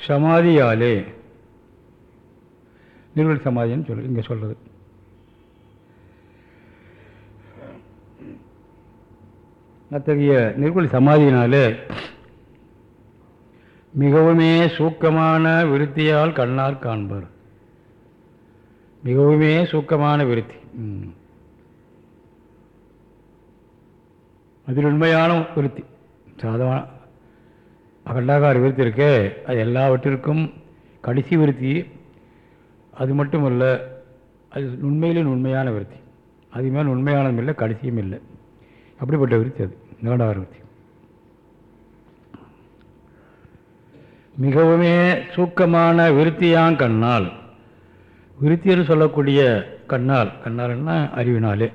சமாதியாலே நிர்வல் சமாதின்னு சொல்லு இங்கே சொல்கிறது அத்தகைய நிர்குல் சமாதியினாலே மிகவுமே சூக்கமான விருத்தியால் கண்ணார் காண்பர். மிகவுமே சூக்கமான விருத்தி. அதில் உண்மையான விருத்தி. சாதமான அகண்டாகார விருத்தி இருக்கே அது எல்லாவற்றிற்கும் கடைசி விருத்தி. அது மட்டும் இல்லை அது உண்மையிலும் உண்மையான விருத்தி. அது மேலே உண்மையானதும் இல்லை கடைசியும் இல்லை. அப்படிப்பட்ட விருத்தி அது நிகண்டாகார விருத்தி. மிகவுமே சூக்கமான விருத்தியான் கண்ணால் விருத்தின்னு சொல்லக்கூடிய கண்ணால் கண்ணால்னா அறிவினாலே.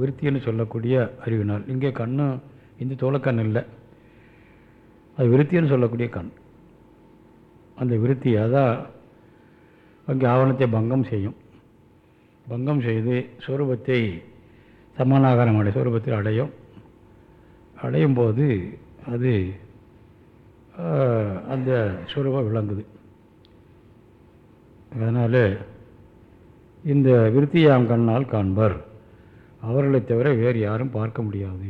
விருத்தின்னு சொல்லக்கூடிய அறிவினால். இங்கே கண்ணு இந்த தோலக்கண் இல்லை. அது விருத்தின்னு சொல்லக்கூடிய கண். அந்த விருத்தி அதான் அங்கே ஆவணத்தை பங்கம் செய்யும். பங்கம் செய்து சுரூபத்தை சமானாகாரம் அடை சுரூபத்தில் அடையும். அடையும் போது அது அந்த சுரூபம் விளங்குது. அதனால் இந்த விருத்தியாம் கண்ணால் காண்பர். அவர்களை தவிர வேறு யாரும் பார்க்க முடியாது.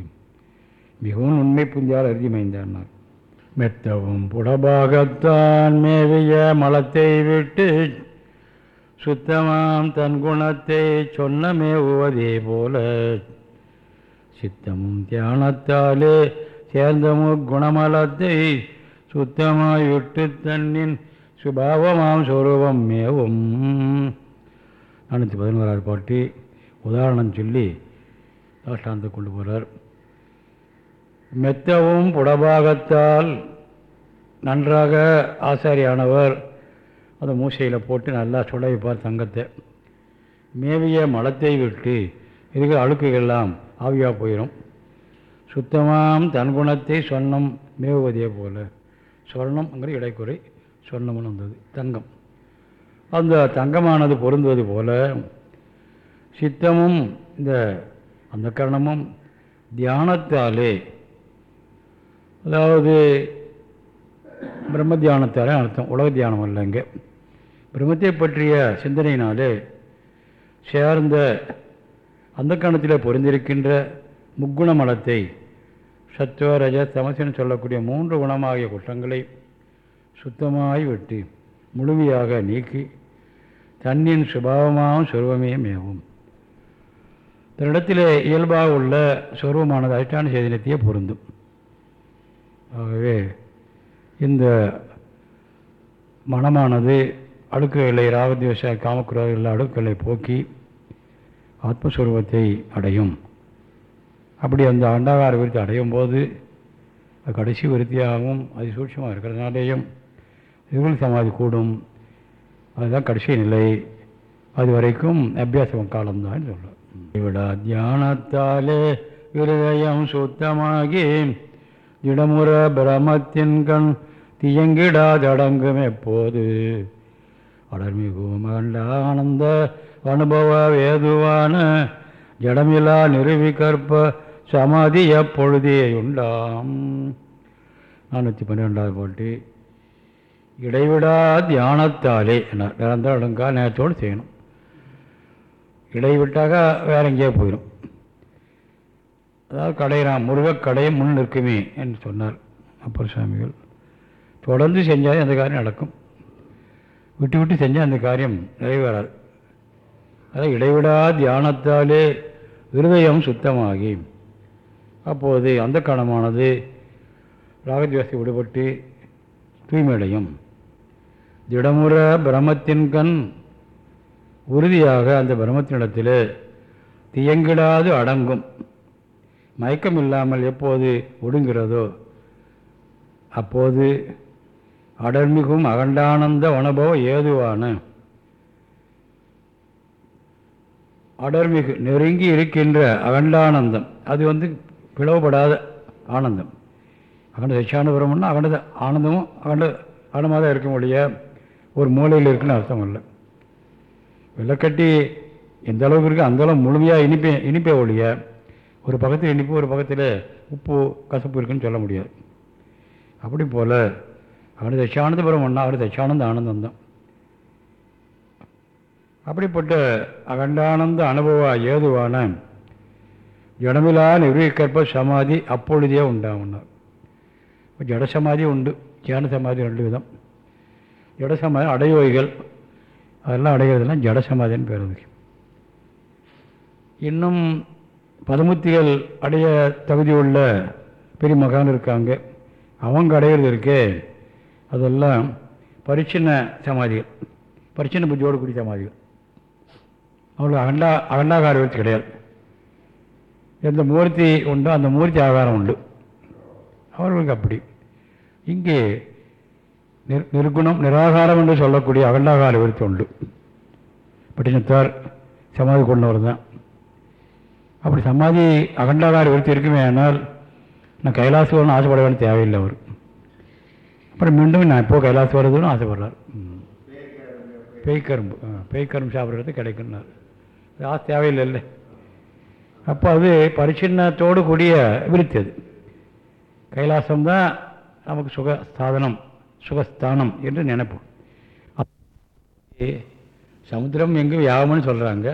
மிகவும் உண்மை புஞ்சால் அருதி மைந்தானார் மெத்தவும் புடபாகத்தான் மேவிய மலத்தை விட்டு சுத்தமாம் தன் குணத்தை சொன்னமே உவதே போல. சித்தமும் தியானத்தாலே சேர்ந்தமு குணமலத்தை சுத்தமாய் விட்டு தன்னின் சுபாவமாம் சொரூபம் மேவும். நானூற்றி பதினோராறு பாட்டு உதாரணம் சொல்லி தாஷ்டாந்த கொண்டு போகிறார் மெத்தவும் புடபாகத்தால் நன்றாக ஆசாரியானவர். அந்த மூசையில் போட்டு நல்லா சுடவிப்பார் தங்கத்தை. மேவிய மலத்தை விட்டு இதுக்கு அழுக்குகள்லாம் ஆவியாக போயிடும் சுத்தமாம் தன் குணத்தை சொன்னம் மேவுவதே போல். சொர்ணம்ங்கிற இடைக்குறை சொர்ணம்னு வந்தது தங்கம். அந்த தங்கமானது பொருந்துவது போல் சித்தமும் இந்த அந்த கரணமும் தியானத்தாலே அதாவது பிரம்ம தியானத்தாலே அர்த்தம். உலக தியானம் இல்லை இங்கே. பிரம்மத்தை பற்றிய சிந்தனையினாலே சேர்ந்த அந்த கணத்தில் பொருந்திருக்கின்ற முக்குண மலத்தை சத்துவ ரஜ தமசின்னு சொல்லக்கூடிய மூன்று குணமாகிய குற்றங்களை சுத்தமாய் வெட்டி முழுமையாக நீக்கி தன்னின் சுபாவமாகவும் சொருவமே மேவும் தன்னிடத்தில் இயல்பாக உள்ள சொருவமானது அதிஷ்டான சேதனத்தையே பொருந்தும். ஆகவே இந்த மனமானது அடுக்குகளை ராகத்வேஷ காமக்குறவர்கள் அடுக்குகளை போக்கி ஆத்மஸ்வரூபத்தை அடையும். அப்படி அந்த அண்டாகார விருத்தி அடையும் போது கடைசி விருத்தியாகவும் அது சூட்சமாக இருக்கிறதுனாலேயும் இருள் சமாதி கூடும். அதுதான் கடைசி நிலை. அது வரைக்கும் அபியாசம் காலம்தான் சொல்லுவோம் விடா தியானத்தாலே இருதயம் சுத்தமாகி திடமுற பிரமத்தின் கண் தியங்கிடாதடங்கும் எப்போது? அடர்மிகும் ஆனந்த அனுபவ வேதுவான ஜடமிலா நிறுவிகற்ப சமாதி எப்பொழுதே உண்டாம் நானூற்றி பன்னிரெண்டாவது போட்டி. இடைவிடா தியானத்தாலே என்ன நிரந்தர நேரத்தோடு செய்யணும். இடைவிட்டாக வேற எங்கேயே போயிடும் அதாவது கடையிறான் முருகக்கடை முன் நிற்குமே என்று சொன்னார் அப்பர் சுவாமிகள் தொடர்ந்து செஞ்சால் அந்த காரியம் நடக்கும். விட்டு விட்டு செஞ்சால் அந்த காரியம் நிறைவேறாது. அதாவது இடைவிடா தியானத்தாலே இருதயம் சுத்தமாகி அப்போது அந்த கணமானது ராகத்வேசத்தை விடுபட்டு தூய்மையடையும். திடமுற பிரமத்தின் கண் உறுதியாக அந்த பிரம்மத்தினிடத்தில் தியங்கிடாது அடங்கும். மயக்கம் இல்லாமல் எப்போது ஒடுங்கிறதோ அப்போது அடர்மிகும் அகண்டானந்த அனுபவம் ஏதுவான அடர்மிகு நெருங்கி இருக்கின்ற அகண்டானந்தம். அது வந்து பிளவுபடாத ஆனந்தம். அகண்ட சச்சியானபுரம்னா அகண்ட ஆனந்தமும் அகண்ட ஆனமாக தான் இருக்க முடிய ஒரு மூலையில் இருக்குன்னு அர்த்தம் இல்லை. வெள்ளக்கட்டி எந்த அளவுக்கு இருக்குது அந்தளவு முழுமையாக இனிப்பே இனிப்பே ஒழிய ஒரு பக்கத்தில் இனிப்பு ஒரு பக்கத்தில் உப்பு கசப்பு இருக்குன்னு சொல்ல முடியாது. அப்படி போல் அவர் தட்சானந்த ஒன்றா அவர் தட்சானந்த ஆனந்தம் தான். அப்படிப்பட்ட அகண்டானந்த அனுபவ ஏதுவான ஜடமிலா நிர்வகிக்கற்ப சமாதி அப்பொழுதே உண்டாகுனார் ஜட சமாதி உண்டு தியான சமாதி ரெண்டு விதம். ஜட சமாதி அடையோய்கள் அதெல்லாம் அடைகிறதுலாம் ஜட சமாதின்னு பேர் அதுக்கு. இன்னும் பதமுத்திகள் அடைய தகுதி உள்ள பெரிய மகான் இருக்காங்க. அவங்க அடையிறது இருக்கே. அதெல்லாம் பரிச்சின்ன சமாதிகள். பரிச்சின்ன புத்தியோடு கூடிய சமாதிகள். அவங்களுக்கு அகண்டா அகண்டாகார விருத்தி கிடையாது. எந்த மூர்த்தி உண்டோ அந்த மூர்த்தி ஆகாரம் உண்டு. அவர்களுக்கு அப்படி. இங்கே நிர் நிர்குணம் நிராகாரம் என்று சொல்லக்கூடிய அகண்டாகார விருத்தி உண்டு. பட்டினத்தார் சமாதி கொண்டவர் தான் அப்படி சமாதி அகண்டாகார விருத்தி இருக்குமே ஆனால் நான் கைலாசி ஆசைப்பட வேண்டிய தேவையில்லை அவர். அப்புறம் மீண்டும் நான் இப்போது கைலாசி வருதுன்னு ஆசைப்படுறார் பேய்க்கரும்பு ஆ பேய்க்கரும்பு சாப்பிட்றது கிடைக்குன்னார் ஆசை தேவையில்லை இல்லை. அப்போ அது பரிச்சின்னத்தோடு கூடிய விருத்தி அது. கைலாசம் தான் நமக்கு சுக சாதனம் சுகஸ்தானம் என்று நினைப்போம். சமுத்திரம் எங்கும் யாகம்னு சொல்கிறாங்க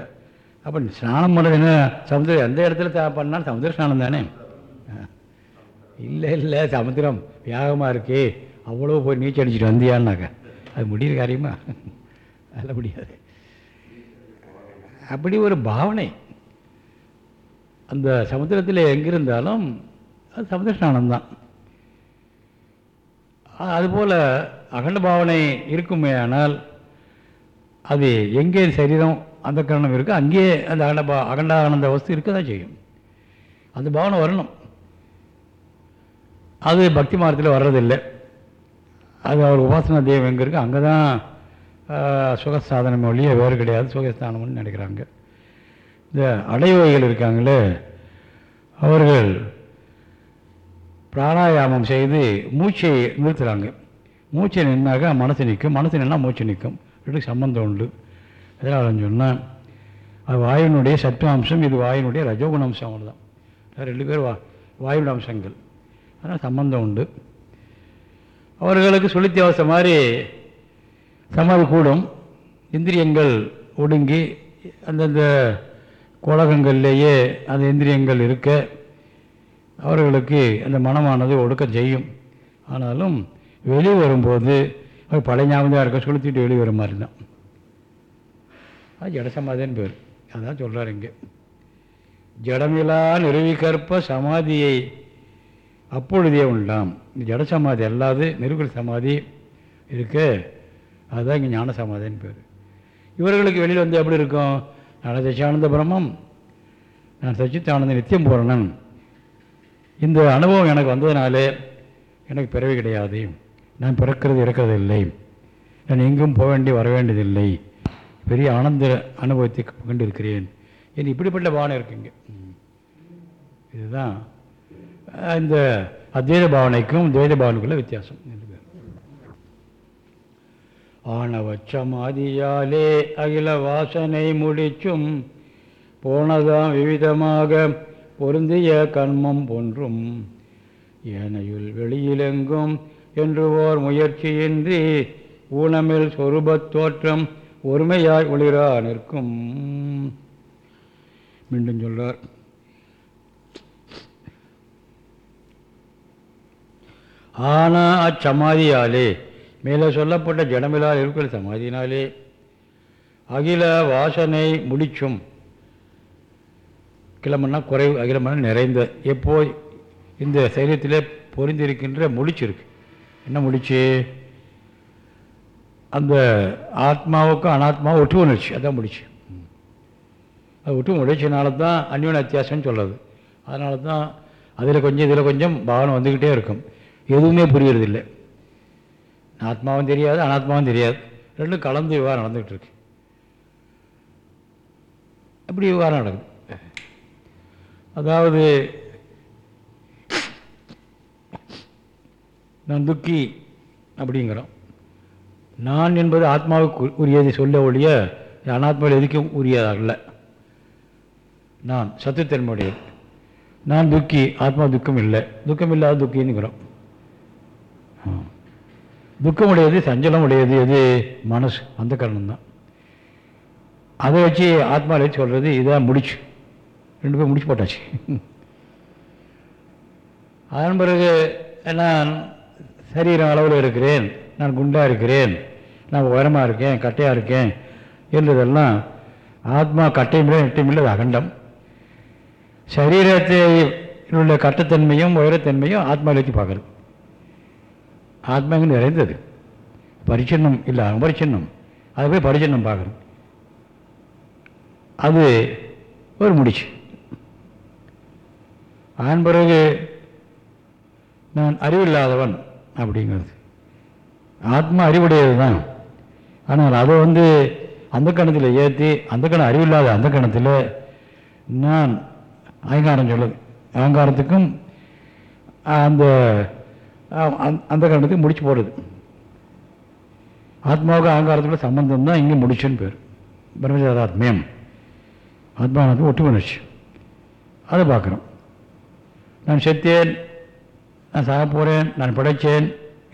அப்போ ஸ்நானம் பண்ணுறது என்ன? சமுதிரம் எந்த இடத்துல பண்ணாலும் சமுதிர ஸ்நானம் தானே. இல்லை இல்லை சமுத்திரம் வியாகமாக இருக்கே. அவ்வளோ போய் நீச்சல் அடிச்சுட்டு வந்தியான்னாக்க. அது முடியிற காரியமா? அல்ல முடியாது. அப்படி ஒரு பாவனை. அந்த சமுத்திரத்தில் எங்கிருந்தாலும் அது சமுதிர ஸ்நானம் தான். அதுபோல் அகண்ட பாவனை இருக்குமே ஆனால் அது எங்கே சரீரம் அந்த கரணம் இருக்குது அங்கேயே அந்த அகண்ட பா அகண்டானந்த வஸ்து இருக்க தான் செய்யும். அந்த பாவனை வரணும். அது பக்தி மார்க்கத்தில் வர்றதில்லை. அது அவர் உபாசனா தெய்வம் எங்கே இருக்குது அங்கே தான் சுகசாதனம் ஒழிய வேறு கிடையாது. சுகஸ்தானம்னு நினைக்கிறாங்க. இந்த அடைவகைகள் இருக்காங்களே அவர்கள் பிராணாயாமம் செய்து மூச்சை நிறுத்துகிறாங்க மூச்சை நின்னாக்க மனசு நிற்கும். மனசு நின்னா மூச்சு நிற்கும். ரெண்டுக்கு சம்பந்தம் உண்டு. எதனால் சொன்னால் அது வாயுனுடைய சத்துவாம்சம் இது வாயுனுடைய ரஜோகுண அம்சம் அவ்வளோதான் ரெண்டு பேர் வா வாயுட அம்சங்கள். அதனால் சம்பந்தம் உண்டு. அவர்களுக்கு சுழித்தியாவச மாதிரி சமாதி கூடும். இந்திரியங்கள் ஒடுங்கி அந்தந்த கோலகங்கள்லேயே அந்த இந்திரியங்கள் இருக்க அவர்களுக்கு அந்த மனமானது ஒடுக்க செய்யும். ஆனாலும் வெளியே வரும்போது அது பழைய ஞாபகம் இருக்க சுளுத்திட்டு வெளியே வர மாதிரி தான். அது ஜடசமாதின்னு பேர். அதான் சொல்கிறார் இங்கே. ஜடமிலா நிறுவிகற்ப சமாதியை அப்பொழுதே உண்டாம். ஜடசமாதி ஜட சமாதி அல்லாது நிருகுல சமாதி இருக்கு. அதுதான் இங்கே ஞான சமாதின்னு பேர். இவர்களுக்கு வெளியில் வந்து எப்படி இருக்கும்? நான் சச்சியானந்த பிரம்மம். நான் சச்சித்தானந்த நித்தியம் பூரணன். இந்த அனுபவம் எனக்கு வந்ததுனாலே எனக்கு பிறவி கிடையாது. நான் பிறக்கிறது இறக்கிறது இல்லை. நான் எங்கும் போக வேண்டி வர வேண்டியதில்லை. பெரிய ஆனந்த அனுபவத்தை கண்டிருக்கிறேன். என்று இப்படிப்பட்ட பாவனை இருக்குங்க இதுதான். இந்த அத்வைத பாவனைக்கும் துவைத பாவனைக்குள்ள வித்தியாசம். ஆணவச்சமாதியாலே அகில வாசனை முடிச்சும் போனதாம் விவிதமாக பொருந்திய கண்மம் போன்றும். ஏனையுள் வெளியிலெங்கும் என்று ஓர் முயற்சியின்றி ஊனமில் சொரூபத் தோற்றம் ஒருமையாய் ஒளிரா நிற்கும். மீண்டும் சொல்றார். ஆனால் அச்சமாதியாலே மேலே சொல்லப்பட்ட ஜடமிலால் இருக்கிற சமாதினாலே அகில வாசனை முடிச்சும் கிளம்புனா குறைவு அகிலமன நிறைந்த எப்போ இந்த சைரியத்திலே பொருந்திருக்கின்ற முடிச்சிருக்கு. என்ன முடிச்சு? அந்த ஆத்மாவுக்கும் அனாத்மாவும் ஒட்டு உணர்ச்சி. அதான் முடிச்சு. அது ஒட்டு உணர்ச்சினால தான் அந்யோன வித்தியாசம்னு சொல்லுது அதனால தான் அதில் கொஞ்சம் இதில் கொஞ்சம் பாவனை வந்துக்கிட்டே இருக்கும். எதுவுமே புரியறதில்லை. ஆத்மாவும் தெரியாது அனாத்மாவும் தெரியாது. ரெண்டும் கலந்து விவகாரம் நடந்துகிட்டு இருக்கு. அப்படி விவகாரம் நடக்குது. அதாவது நான் துக்கி அப்படிங்கிறோம். நான் என்பது ஆத்மாவுக்கு உரியதை சொல்ல ஒழிய அனாத்மாவில் எதுக்கும் உரியதாக இல்லை நான் சத்துத்தன்மையுடையது நான் துக்கி ஆத்மா துக்கம் இல்லை. துக்கம் இல்லாத துக்கின்னுங்கிறோம் துக்கம் உடையது சஞ்சலம் உடையது எது? மனசு. அந்த காரணம் தான் அதை வச்சு ஆத்மாவில் வச்சு சொல்கிறது இதான் முடிச்சு. ரெண்டு பேரும் முடிச்சு போட்டாச்சு. அதன் பிறகு நான் சரீரம் அளவில் இருக்கிறேன். நான் குண்டாக இருக்கிறேன் நான் உயரமாக இருக்கேன் கட்டையாக இருக்கேன் என்றதெல்லாம் ஆத்மா கட்டையும் நெட்டையுமில்லை அது அகண்டம். சரீரத்தை உள்ள கட்டத்தன்மையும் உயரத்தன்மையும் ஆத்மாவில் வச்சு பார்க்குறது. ஆத்மாங்க நிறைந்தது. பரிச்சின்னம் இல்லை அபரிச்சின்னம். அது போய் பரிச்சின்னம் பார்க்குறது. அது ஒரு முடிச்சு. அதன் பிறகு நான் அறிவில்லாதவன் அப்படிங்கிறது. ஆத்மா அறிவுடையது தான் ஆனால் அதை வந்து அந்த கணத்தில் ஏற்றி அந்த கணம் அறிவில்லாத அந்த கணத்தில் நான் அகங்காரம் சொல்லுது. அகங்காரத்துக்கும் அந்த அந்த கணத்துக்கு முடிச்சு போடுது. ஆத்மாவுக்கு அகங்காரத்துக்குள்ள சம்பந்தம் தான் இங்கே முடிச்சுன்னு பேர். பிரம்மச்சாராத்மியம். ஆத்மானத்துக்கு ஒட்டு உணர்ச்சி. அதை பார்க்குறோம் நான் செத்தேன் நான் சாக போகிறேன் நான் படைத்தேன்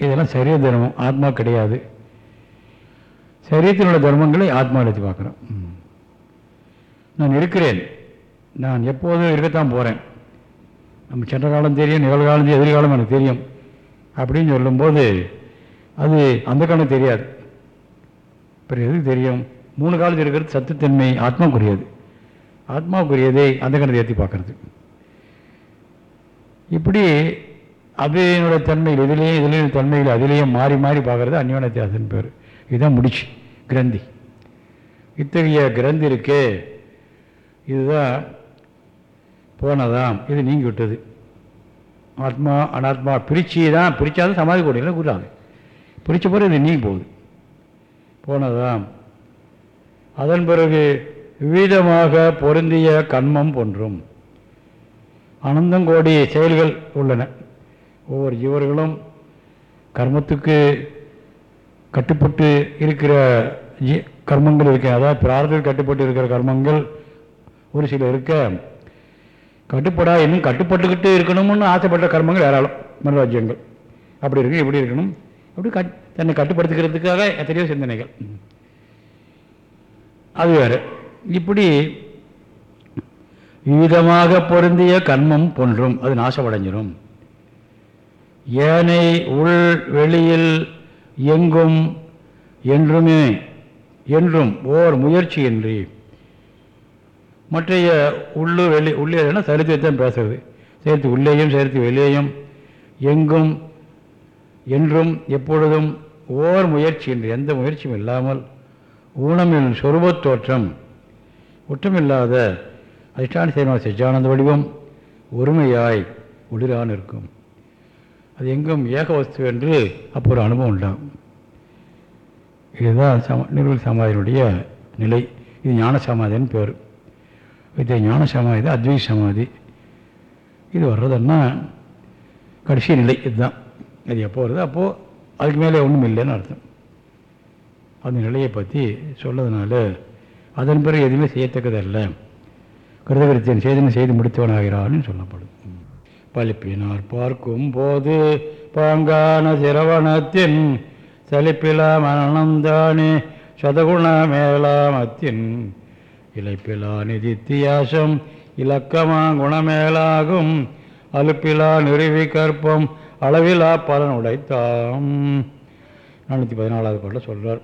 இதெல்லாம் சரீர தர்மம் ஆத்மா கிடையாது. சரீரத்தில் உள்ள தர்மங்களை ஆத்மா எடுத்து பார்க்குறோம். நான் இருக்கிறேன். நான் எப்போதும் இருக்கத்தான் போகிறேன் நம்ம சென்ற காலம் தெரியும் நிகழ்காலம் தெரியும் எதிர்காலம் எனக்கு தெரியும். அப்படின்னு சொல்லும்போது அது அந்த காலம் தெரியாது. பிறகு எதுக்கு தெரியும்? மூணு காலத்தில் இருக்கிறது சத்துத்தன்மை ஆத்மாவுக்குரியது. ஆத்மாவுக்குரியதை அந்த கணத்தை ஏற்றி பார்க்கறது. இப்படி அதனுடைய தன்மையில் இதுலேயும் இதுலேயும் தன்மையில் அதிலேயும் மாறி மாறி பார்க்குறது அந்யோனத்தியாசன் பேர். இதுதான் முடிச்சு கிரந்தி. இத்தகைய கிரந்தி இருக்கே. இதுதான் போனதாம். இது நீங்கி விட்டது. ஆத்மா அனாத்மா பிரித்து தான் பிரித்தாதான் சமாதி கூடையில் கூட்டாங்க பிரித்த பிறகு இது நீங்கி போகுது. போனதாம். அதன் பிறகு விவிதமாக பொருந்திய கண்மம் போன்றும். அனந்தங்கோடி செயல்கள் உள்ளன. ஒவ்வொரு ஜீவர்களும் கர்மத்துக்கு கட்டுப்பட்டு இருக்கிற ஜீ கர்மங்கள் இருக்க அதாவது பிரார்த்தத்தில் கட்டுப்பட்டு இருக்கிற கர்மங்கள் ஒரு சில இருக்க. கட்டுப்படா இன்னும் கட்டுப்பட்டுக்கிட்டு இருக்கணும்னு ஆசைப்பட்ட கர்மங்கள் ஏராளம் மனராஜ்யங்கள். அப்படி இருக்கு இப்படி இருக்கணும். அப்படி கட் தன்னை கட்டுப்படுத்திக்கிறதுக்காக எத்தனையோ சிந்தனைகள். அது வேறு. இப்படி விதமாக பொருந்திய கர்மம் போன்றும் அது நாசமடைஞ்சிடும் ஏனை உள் வெளியில் எங்கும் என்றுமே என்றும் ஓர் முயற்சியின்றி. மற்றைய உள்ளு வெளி உள்ளே சரித்திரத்தான் பேசுறது. சேர்த்து உள்ளேயும் சேர்த்து வெளியேயும் எங்கும் என்றும் எப்பொழுதும் ஓர் முயற்சியின்றி. எந்த முயற்சியும் இல்லாமல் ஊனமின் சொருபத் தோற்றம் ஒற்றமில்லாத அதிஷ்டான செய்வன சச்சியானந்த வடிவம் ஒருமையாய் ஒளிரான் இருக்கும். அது எங்கும் ஏக வஸ்து என்று அப்போ ஒரு அனுபவம் உண்டாகும் இதுதான் சம நிர்வல் சமாதியினுடைய நிலை. இது ஞான சமாதின்னு பேர். இது ஞான சமாதி தான் சமாதி. இது வர்றதுன்னா கடைசி நிலை இதுதான். அது எப்போ வருது அப்போது அதுக்கு மேலே ஒன்றும் இல்லைன்னு அர்த்தம். அந்த நிலையை பற்றி சொல்லதுனால அதன் பிறகு எதுவுமே செய்யத்தக்கதல்ல. கிருதகிருத்தியன் செய்தனை செய்து முடித்தவனாகிறான்னு சொல்லப்படும். பலிப்பினார் பார்க்கும் போது பாங்கான சிரவணத்தின் சலிப்பிலா மனந்தானே சதகுண மேலாமத்தின் இலைப்பிலா நிதித்தியாசம் இலக்கமா குணமேலாகும் அலுப்பிலா நிறுவி கற்பம் அளவிலா பலன் உடைத்தாம். நானூற்றி பதினாலாவது பாட்டில் சொல்கிறார்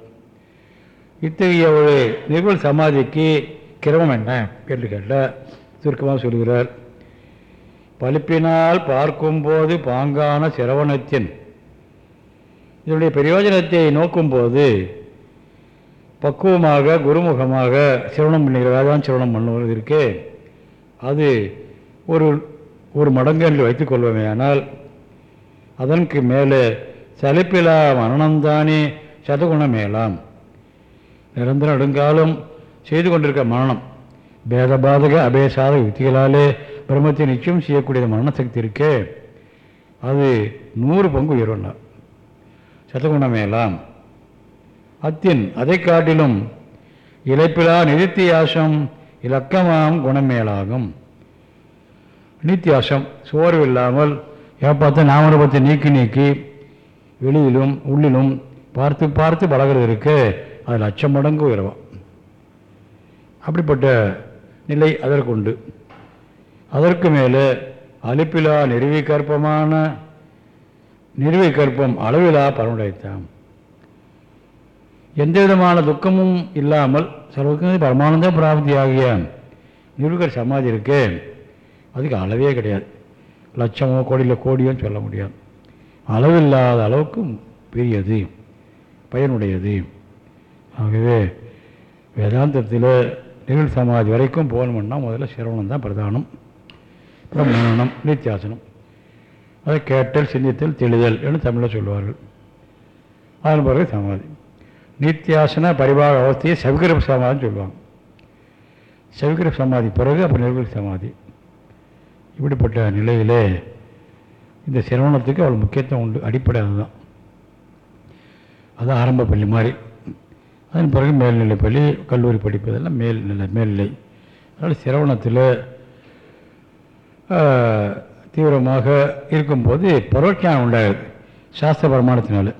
இத்தகைய ஒரு நிர்மல் சமாதிக்கு கிரமம் என்ன? என்று கேட்ட சுருக்கமாக சொல்கிறார். பழுப்பினால் பார்க்கும்போது பாங்கான சிரவணத்தின். இதனுடைய பிரயோஜனத்தை நோக்கும்போது பக்குவமாக குருமுகமாக சிரவணம் பண்ணுகிறதாக சிரவணம் பண்ணுவது இருக்கே. அது ஒரு ஒரு மடங்கு என்று வைத்துக்கொள்வோமே ஆனால் அதற்கு மேலே சலிப்பிலா மரணம்தானே சதகுணம் மேலாம் நிரந்தர நெடுங்காலம் செய்து கொண்டிருக்க மரணம். பேதபாதக அபேசாத யுக்திகளாலே பிரம்மத்தை நிச்சயம் செய்யக்கூடிய மரணசக்தி இருக்கே. அது நூறு பங்கு உயர்வண்ணா சத்தகுணமேலாம். அத்தின் அதை காட்டிலும் இழைப்பிலா நிதித்தியாசம் இலக்கமாம் குணமேலாகும். நித்தியாசம் சோர்வு இல்லாமல் எப்போ நாமரூபத்தை நீக்கி நீக்கி வெளியிலும் உள்ளிலும் பார்த்து பார்த்து பழகிறது இருக்கு. அது லட்சம் மடங்கு உயர்வான் அப்படிப்பட்ட நிலை அதற்கு உண்டு. அதற்கு மேலே அலிப்பிலா நிறுவிகற்பமான நிறுவிகற்பம் அளவிலா பரமுடைத்தாம். எந்த விதமான துக்கமும் இல்லாமல் சர்வக்கு பரமானந்த பிராப்தி ஆகிய நிருகர் சமாதி இருக்கு. அதுக்கு அளவே கிடையாது. லட்சமோ கோடியில் கோடியோன்னு சொல்ல முடியாது. அளவில்லாத அளவுக்கு பெரியது பயனுடையது. ஆகவே வேதாந்தத்தில் நிகழ் சமாதி வரைக்கும் போகணும்னா முதல்ல சிரவணம் தான் பிரதானம். பிரம்மணம் நித்தியாசனம். அதை கேட்டல் சிந்தித்தல் தெளிதல் என்று தமிழில் சொல்லுவார்கள் அதன் பிறகு சமாதி. நித்தியாசன பரிபாக அவஸ்தையை சவிகிரப் சமாதின்னு சொல்லுவாங்க. சவிகிரப் சமாதி பிறகு அப்புறம் நிர்குல சமாதி. இப்படிப்பட்ட நிலையிலே இந்த சிரவணத்துக்கு அவ்வளோ முக்கியத்துவம் உண்டு. அடிப்படை அதுதான். அது ஆரம்ப பள்ளி மாதிரி. அதன் பிறகு மேல்நிலை பள்ளி கல்லூரி படிப்பதெல்லாம் மேல்நிலை மேல்நிலை. அதனால் சிரவணத்தில் தீவிரமாக இருக்கும்போது பரோட்சானம் உண்டாகுது. சாஸ்திர பிரமாணத்தினால.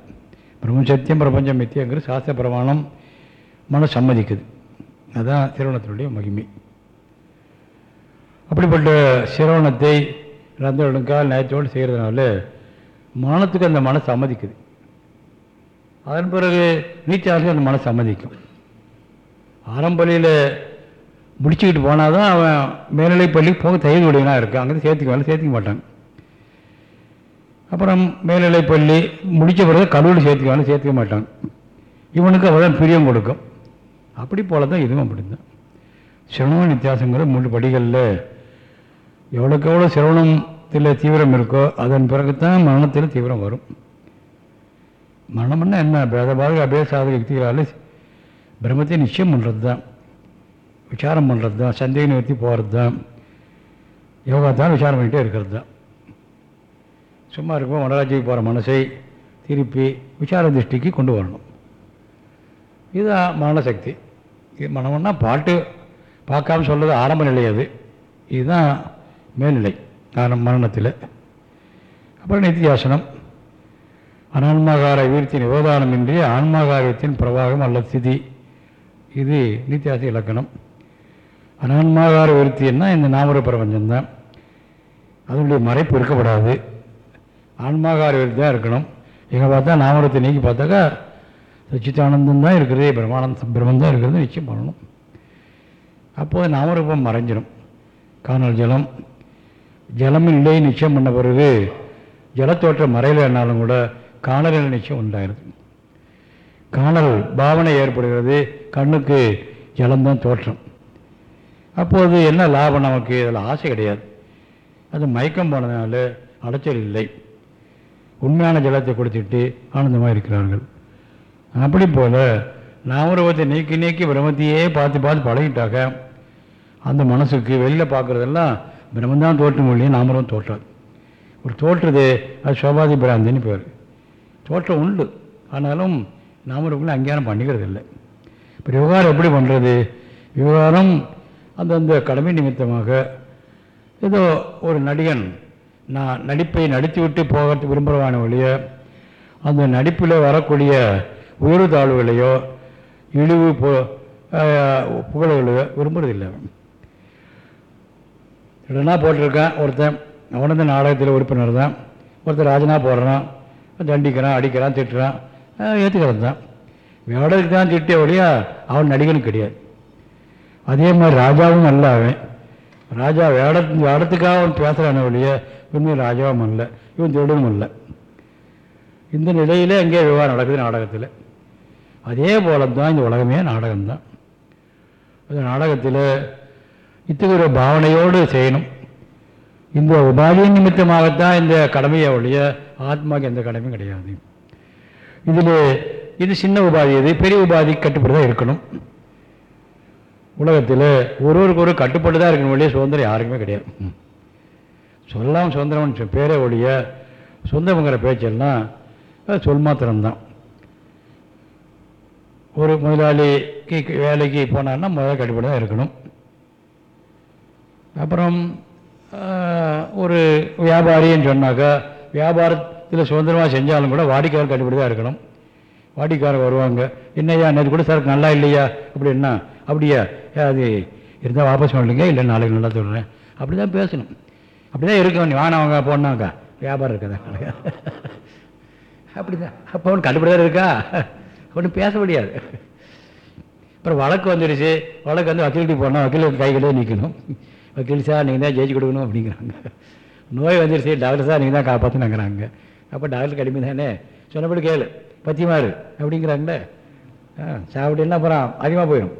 பிரம்ம சத்தியம் பிரபஞ்சம் மித்தியங்கிற சாஸ்திர பிரமாணம் மன சம்மதிக்குது. அதுதான் சிரவணத்தினுடைய மகிமை. அப்படிப்பட்ட சிரவணத்தை ரந்தோடுக்கால் நேயத்தோடு செய்கிறதுனால மனத்துக்கு அந்த மனசு சம்மதிக்குது. அதன் பிறகு நீச்சாசி அந்த மனசு சம்மதிக்கும். ஆரம்பலையில் முடிச்சுக்கிட்டு போனால் தான் அவன் மேல்நிலை பள்ளிக்கு போக தகுதி உடையனாக இருக்கான். அங்கே சேர்த்துக்க வேலை சேர்த்துக்க மாட்டாங்க அப்புறம் மேல்நிலை பள்ளி முடித்த பிறகு கல்லூரி சேர்த்துக்க வேலை சேர்த்துக்க மாட்டாங்க இவனுக்கு அவதான் பிரியம் கொடுக்கும். அப்படி போல தான் இதுவும் அப்படி தான் சிரவண வித்தியாசங்கிற மூன்று படிகளில் எவ்வளோக்கு எவ்வளோ சிரவணத்தில் தீவிரம் இருக்கோ அதன் பிறகு தான் மரணத்தில் தீவிரம் வரும். மரணம்னா என்ன? பேதபாக அபேசாத யுக்திகளால் பிரம்மத்தை நிச்சயம் பண்ணுறது தான் விசாரம் பண்ணுறது தான் சந்தேக நிவர்த்தி போகிறது தான் யோகா தான் விசாரம் பண்ணிகிட்டே இருக்கிறது தான் சும்மா இருக்கும் வனராஜிக்கு போகிற மனசை திருப்பி விசார திருஷ்டிக்கு கொண்டு வரணும். இதுதான் மனசக்தி இது மனம்னா பாட்டு பார்க்காம சொல்கிறது ஆரம்ப நிலை அது. இதுதான் மேல்நிலை ஆரம்ப மரணத்தில். அப்புறம் நித்தியாசனம். அனான்மாகார வீழ்த்தி நிவோதானமின்றி ஆன்மாகாரியத்தின் பிரவாகம் அல்ல ஸ்திதி. இது நித்தியாச இலக்கணம். அனான்மாகார விருத்தின்னா இந்த நாமர பிரபஞ்சம்தான். அதனுடைய மறைப்பு இருக்கப்படாது. ஆன்மாகார விருத்தி தான் இருக்கணும். எங்கே பார்த்தா நாமரத்தை நீக்கி பார்த்தாக்கா சச்சித்தானந்தம் தான் இருக்கிறது பிரம்மானந்தம் பிரம்மம் தான் இருக்கிறது நிச்சயம் பண்ணணும். அப்போது நாமரூபம் மறைஞ்சிடும் காணல் ஜலம். ஜலமின் நிலை நிச்சயம் பண்ண பிறகு ஜலத்தோற்றம் மறையலன்னாலும் கூட காணலில் நிச்சயம் உண்டாயிருது. காணல் பாவனை ஏற்படுகிறது. கண்ணுக்கு ஜலம்தான் தோற்றம். அப்போது என்ன லாபம் நமக்கு? அதில் ஆசை கிடையாது. அது மயக்கம் போனதுனால அலைச்சல் இல்லை. உண்மையான ஜலத்தை கொடுத்துட்டு ஆனந்தமாக இருக்கிறார்கள். அப்படி போல் நாமரூபத்தை நீக்கி நீக்கி பிரம்மத்தையே பார்த்து பார்த்து பழகிட்டாக்க அந்த மனசுக்கு வெளியில் பார்க்குறதெல்லாம் பிரம்மந்தான் தோற்றம் இல்லையே நாமரம் தோற்றாது ஒரு தோற்றுறது அது சோபாதி பிராந்தின்னு பேர். தோற்றம் உண்டு. ஆனாலும் நாமரூபங்களை அங்கீகாரம் பண்ணிக்கிறது இல்லை இப்போ விவகாரம் எப்படி பண்ணுறது விவகாரம் அந்தந்த கடமை நிமித்தமாக ஏதோ ஒரு நடிகன் நான் நடிப்பை நடித்து விட்டு போகிறது விரும்புகிறவான வழிய அந்த நடிப்பில் வரக்கூடிய உயர்வு தாழ்வுகளையோ இழிவு பு புகழ்களையோ விரும்புகிறதில்லை அவன். இடனா போட்டிருக்கான் ஒருத்தன் அவன் நாடகத்தில் உறுப்பினர் தான். ஒருத்தர் ராஜனா போடுறான் தண்டிக்கிறான் அடிக்கிறான் திட்டுறான் ஏற்றுக்கிறது தான். வேடத்துக்கு தான் திட்டிய வழியா அவன் நடிகனும் கிடையாது. அதே மாதிரி ராஜாவும் அல்ல அவன். ராஜா வேட வேடத்துக்காக அவன் பேசுகிறான வழியே உண்மையில் ராஜாவும் அல்ல இவன் திருடனும் இல்லை இந்த நிலையில் அங்கே விவகாரம் நடக்குது? நாடகத்தில். அதே போல தான் இந்த உலகமே நாடகம்தான். அந்த நாடகத்தில் இத்தகைய ஒரு பாவனையோடு செய்யணும். இந்த உபாதியின் நிமித்தமாகத்தான் இந்த கடமையை ஒழிய ஆத்மாவுக்கு எந்த கடமையும் கிடையாது. இதில் இது சின்ன உபாதி இது பெரிய உபாதி கட்டுப்பட்டு தான் இருக்கணும். உலகத்தில் ஒருவருக்கு ஒரு கட்டுப்பட்டு தான் இருக்கணும் ஒழிய சுதந்திரம் யாருக்குமே கிடையாது. சொல்லாம் சுதந்திரம் பேரே ஒழிய சொந்தங்கிற பேச்செல்லாம் சொல் மாத்திரம்தான். ஒரு முதலாளிக்கு வேலைக்கு போனான்னா முதல்ல கட்டுப்பட்டு தான் இருக்கணும். அப்புறம் ஒரு வியாபாரின்னு சொன்னாக்கா வியாபாரத்தில் சுதந்திரமாக செஞ்சாலும் கூட வாடிக்கையாளர் கட்டுப்படி தான் இருக்கணும். வாடிக்கையாளர் வருவாங்க. என்னய்யா நேற்று கூட சரக்கு நல்லா இல்லையா? அப்படின்னா அப்படியா? அது இருந்தால் வாபஸ் பண்ணுங்க இல்லை நாளைக்கு நல்லா சொல்கிறேன் அப்படி தான் பேசணும். அப்படி தான் இருக்கும் நீ வாங்கினவங்க போனாக்கா வியாபாரம் இருக்கதா? அப்படி தான் அப்போ அவனுக்கு கண்டுபிடி தான் இருக்கா? ஒன்றும் பேச முடியாது. அப்புறம் வழக்கு வந்துடுச்சு. வழக்கு வந்து வக்கீல்கிட்ட போனால் வக்கீல் கைகளே நிற்கணும் வக்கீல் சார் நீங்கள் தான் ஜெயிச்சு கொடுக்கணும் அப்படிங்கிறாங்க. நோய் வந்துடுச்சு. டாக்டர் சார் நீங்கள் தான் காப்பாற்றினாங்கிறாங்க அப்போ டாக்டர் கடுமை தானே சொன்னபடி கேளு. பத்தியமாறு அப்படிங்கிறாங்களே. ஆ சாப்பிட்டீங்கன்னா அப்புறம் அதிகமாக போயிடும்.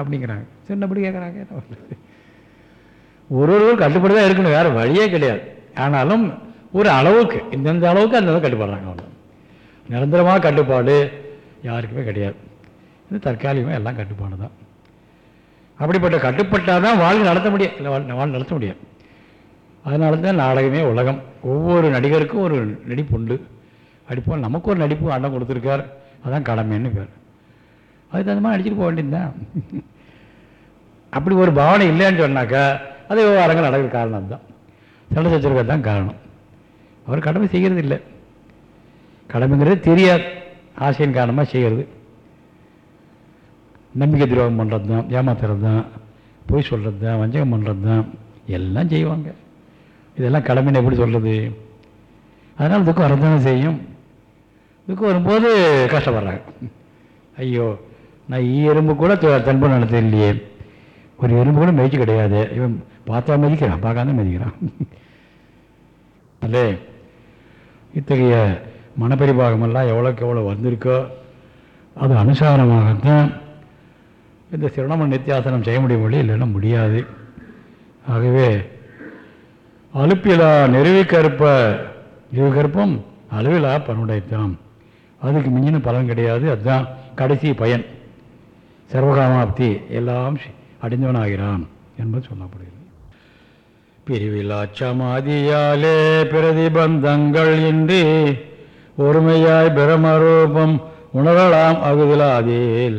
அப்படிங்கிறாங்க. சொன்னபடி கேட்குறாங்க ஒரு ஒரு கட்டுப்பாடு தான் இருக்கணும் வேறு வழியே கிடையாது. ஆனாலும் ஒரு அளவுக்கு இந்தந்த அளவுக்கு அந்த கட்டுப்படுறாங்க அவங்க. நிரந்தரமாக கட்டுப்பாடு யாருக்குமே கிடையாது. இது தற்காலிகமாக எல்லாம் கட்டுப்பாடு தான் அப்படிப்பட்ட கட்டுப்பட்டால் தான் வாழ்க்கை நடத்த முடியும். இல்லை வாழ் நடத்த முடியும் அதனால தான் நாடகமே உலகம். ஒவ்வொரு நடிகருக்கும் ஒரு நடிப்பு உண்டு நடிப்போம் நமக்கு ஒரு நடிப்பு அண்ணன் கொடுத்துருக்கார். அதான் கடமைன்னு பேர். அதுக்கு தகுந்த மாதிரி நடிச்சுட்டு போக வேண்டியது தான் அப்படி ஒரு பாவனை இல்லைன்னு சொன்னாக்கா அது விவகாரங்கள் நடக்கிற காரணம் தான் சண்டை சச்சரவுகள் தான் காரணம். அவர் கடமை செய்கிறது இல்லை. கடமைங்கிறது தெரியாது. ஆசையின் காரணமாக செய்கிறது. நம்பிக்கை துரோகம் பண்ணுறது தான் ஏமாத்துறது தான் பொய் சொல்கிறது தான் வஞ்சகம் பண்ணுறது தான் எல்லாம் செய்வாங்க. இதெல்லாம் கடமைன்னு எப்படி சொல்கிறது அதனால் துக்கம் வரதானே செய்யும். துக்கம் வரும்போது கஷ்டப்படுறாங்க. ஐயோ நான் ஈ எறும்பு கூட த- தன்பு நடத்த இல்லையே ஒரு எறும்பு கூட மேய்ச்சி கிடையாது. இவன் பார்த்தா மதிக்கிறான் பார்க்காம மதிக்கிறான் அல்லே இத்தகைய மனப்பரிபாகமெல்லாம் எவ்வளோக்கு எவ்வளோ வந்திருக்கோ அது அனுசாரமாகத்தான் இந்த சிரணம நித்தியாசனம் செய்ய முடியும் வழி இல்லைன்னா முடியாது. ஆகவே அலுப்பிலா நெருவி கருப்ப அளவிலா பனுடைத்தான் அதுக்கு மிஞ்சின பலன் கிடையாது. அதுதான் கடைசி பயன். சர்வகாமாப்தி எல்லாம் அடைந்தவனாகிறான் என்பது சொல்லப்படுகிறது. பிரிவிழா சமாதியாலே பிரதிபந்தங்கள் இன்றி ஒருமையாய் பிரமரூபம் உணரலாம் அகுதலாதேல்.